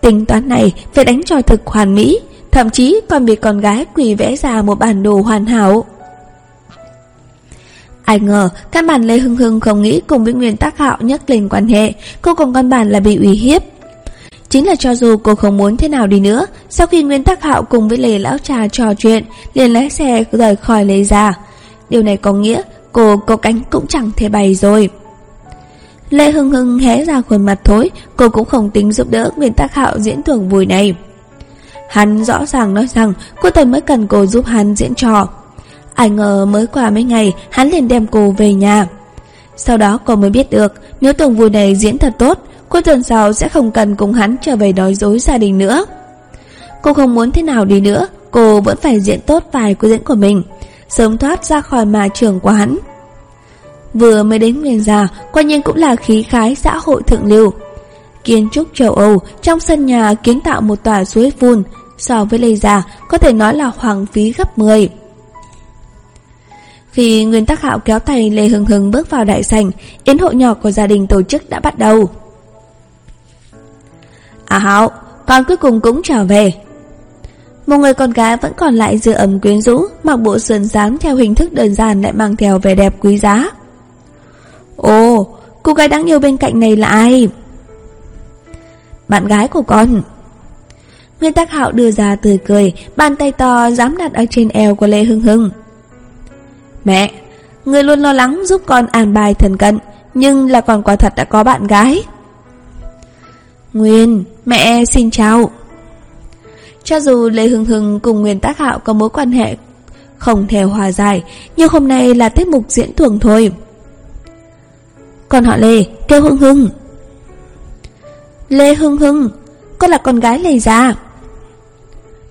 Tính toán này phải đánh cho thực hoàn mỹ, thậm chí còn bị con gái quỳ vẽ ra một bản đồ hoàn hảo. Ai ngờ, căn bản Lê Hưng Hưng không nghĩ cùng với Nguyên Tắc Hạo nhắc lên quan hệ, cô cùng con bản là bị uy hiếp. Chính là cho dù cô không muốn thế nào đi nữa, sau khi Nguyên Tắc Hạo cùng với Lê Lão Trà trò chuyện, liền lái xe rời khỏi Lê Gia. Điều này có nghĩa cô có cánh cũng chẳng thể bày rồi. Lê Hưng Hưng hé ra khuôn mặt thối, cô cũng không tính giúp đỡ Nguyên Tắc Hạo diễn thưởng vui này. Hắn rõ ràng nói rằng cô tần mới cần cô giúp hắn diễn trò. Ai ngờ mới qua mấy ngày hắn liền đem cô về nhà. Sau đó cô mới biết được nếu tuần vui này diễn thật tốt, cô tuần sau sẽ không cần cùng hắn trở về nói dối gia đình nữa. Cô không muốn thế nào đi nữa, cô vẫn phải diễn tốt vài cô diễn của mình, sớm thoát ra khỏi mà trưởng của hắn. Vừa mới đến nguyên già, quả nhiên cũng là khí khái xã hội thượng lưu. Kiến trúc châu Âu trong sân nhà kiến tạo một tòa suối phun, so với Lê Già có thể nói là hoàng phí gấp 10. Khi Nguyên Tắc Hạo kéo tay Lê Hưng Hưng bước vào đại sảnh, yến hội nhỏ của gia đình tổ chức đã bắt đầu. À Hạo, con cuối cùng cũng trở về. Một người con gái vẫn còn lại dựa ấm quyến rũ, mặc bộ sườn xám theo hình thức đơn giản lại mang theo vẻ đẹp quý giá. Ồ, cô gái đáng yêu bên cạnh này là ai? Bạn gái của con. Nguyên Tắc Hạo đưa ra tươi cười, bàn tay to dám đặt ở trên eo của Lê Hưng Hưng. Mẹ, người luôn lo lắng giúp con an bài thần cận, nhưng là còn quả thật đã có bạn gái. Nguyên, mẹ xin chào. Cho dù Lê Hưng Hưng cùng Nguyên Tác Hạo có mối quan hệ không thể hòa giải, nhưng hôm nay là tiết mục diễn tuồng thôi. Còn họ Lê, kêu Hưng Hưng. Lê Hưng Hưng, con là con gái Lê Gia.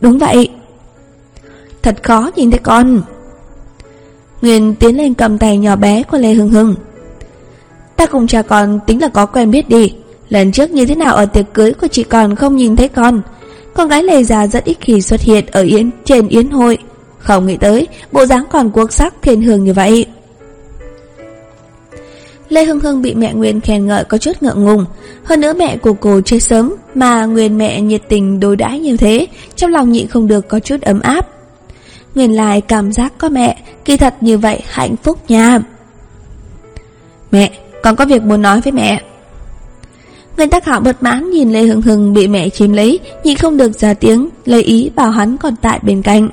Đúng vậy. Thật khó nhìn thấy con. Nguyên tiến lên cầm tay nhỏ bé của Lê Hưng Hưng. Ta cùng cha con tính là có quen biết đi. Lần trước như thế nào ở tiệc cưới của chị còn không nhìn thấy con. Con gái lề già rất ít khi xuất hiện ở yến trên yến hội. Không nghĩ tới, bộ dáng còn quốc sắc thiên hương như vậy. Lê hương hương bị mẹ Nguyên khen ngợi có chút ngượng ngùng Hơn nữa mẹ của cô chết sớm Mà Nguyên mẹ nhiệt tình đối đãi như thế Trong lòng nhịn không được có chút ấm áp Nguyên lại cảm giác có mẹ Kỳ thật như vậy hạnh phúc nha Mẹ Con có việc muốn nói với mẹ Nguyên Tắc hảo bật mãn nhìn Lê Hưng Hưng bị mẹ chiếm lấy, Nhịn không được ra tiếng, Lấy ý bảo hắn còn tại bên cạnh.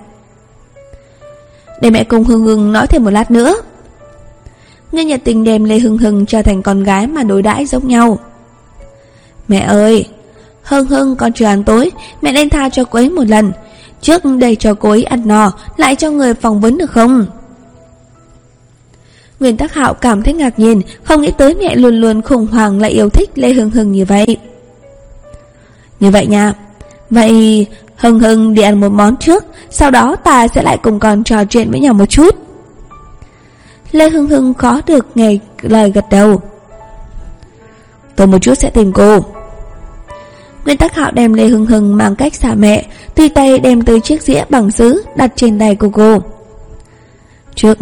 Để mẹ cùng Hưng Hưng nói thêm một lát nữa. Nguyên nhật tình đem Lê Hưng Hưng trở thành con gái mà đối đãi giống nhau. Mẹ ơi, Hưng Hưng còn chưa ăn tối, Mẹ nên tha cho cô ấy một lần. Trước đây cho cô ấy ăn no, Lại cho người phỏng vấn được không? Nguyên Tắc Hạo cảm thấy ngạc nhiên, Không nghĩ tới mẹ luôn luôn khủng hoảng Lại yêu thích Lê Hưng Hưng như vậy. Như vậy nha. Vậy Hưng Hưng đi ăn một món trước, Sau đó ta sẽ lại cùng con trò chuyện với nhau một chút. Lê Hưng Hưng khó được nghe lời gật đầu. Tôi một chút sẽ tìm cô. Nguyên tắc hạo đem Lê Hưng Hưng mang cách xả mẹ, Tùy tay đem tới chiếc dĩa bằng sứ Đặt trên tay của cô. Trước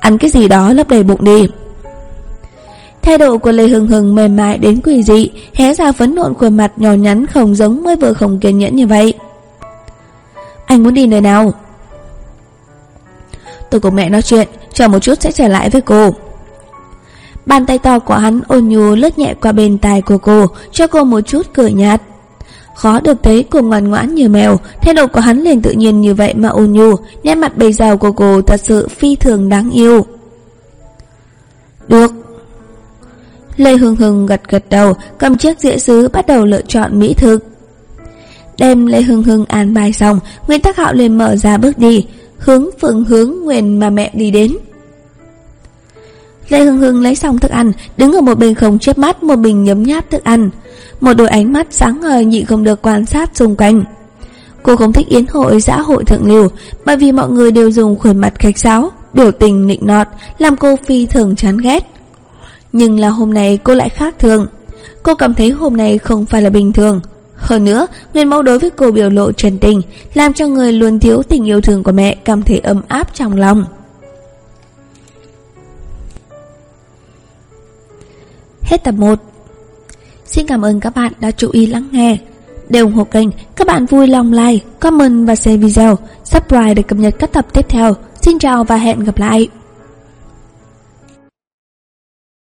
ăn cái gì đó lấp đầy bụng đi. Thái độ của Lê Hưng Hưng mềm mại đến quỷ dị, Hé ra phấn nộn khuôn mặt nhỏ nhắn Không giống mới vừa không kiên nhẫn như vậy. Anh muốn đi nơi nào? Tôi cùng mẹ nói chuyện, Chờ một chút sẽ trở lại với cô. Bàn tay to của hắn ôn nhu lướt nhẹ qua bên tai của cô, Cho cô một chút cười nhạt. Khó được thấy cô ngoan ngoãn như mèo. Thái độ của hắn liền tự nhiên như vậy mà ôn nhu. Nét mặt bầy rào của cô thật sự phi thường đáng yêu. Được. Lê hương Hưng gật gật đầu, Cầm chiếc dĩa sứ bắt đầu lựa chọn mỹ thực. Đem Lê hương Hưng an bài xong, Nguyên Tắc Hạo liền mở ra bước đi. Hướng phương hướng nguyền mà mẹ đi đến. Lê hương Hưng lấy xong thức ăn, Đứng ở một bên không chớp mắt, Một bình nhấm nháp thức ăn. Một đôi ánh mắt sáng ngời nhị không được quan sát xung quanh. Cô không thích yến hội xã hội thượng lưu Bởi vì mọi người đều dùng khuôn mặt khách sáo Biểu tình nịnh nọt Làm cô phi thường chán ghét. Nhưng là hôm nay cô lại khác thường. Cô cảm thấy hôm nay không phải là bình thường. Hơn nữa, Nguyên mẫu đối với cô biểu lộ trần tình, làm cho người luôn thiếu tình yêu thương của mẹ cảm thấy ấm áp trong lòng. Hết tập 1 Xin cảm ơn các bạn đã chú ý lắng nghe. Để ủng hộ kênh, các bạn vui lòng like, comment và share video, subscribe để cập nhật các tập tiếp theo. Xin chào và hẹn gặp lại!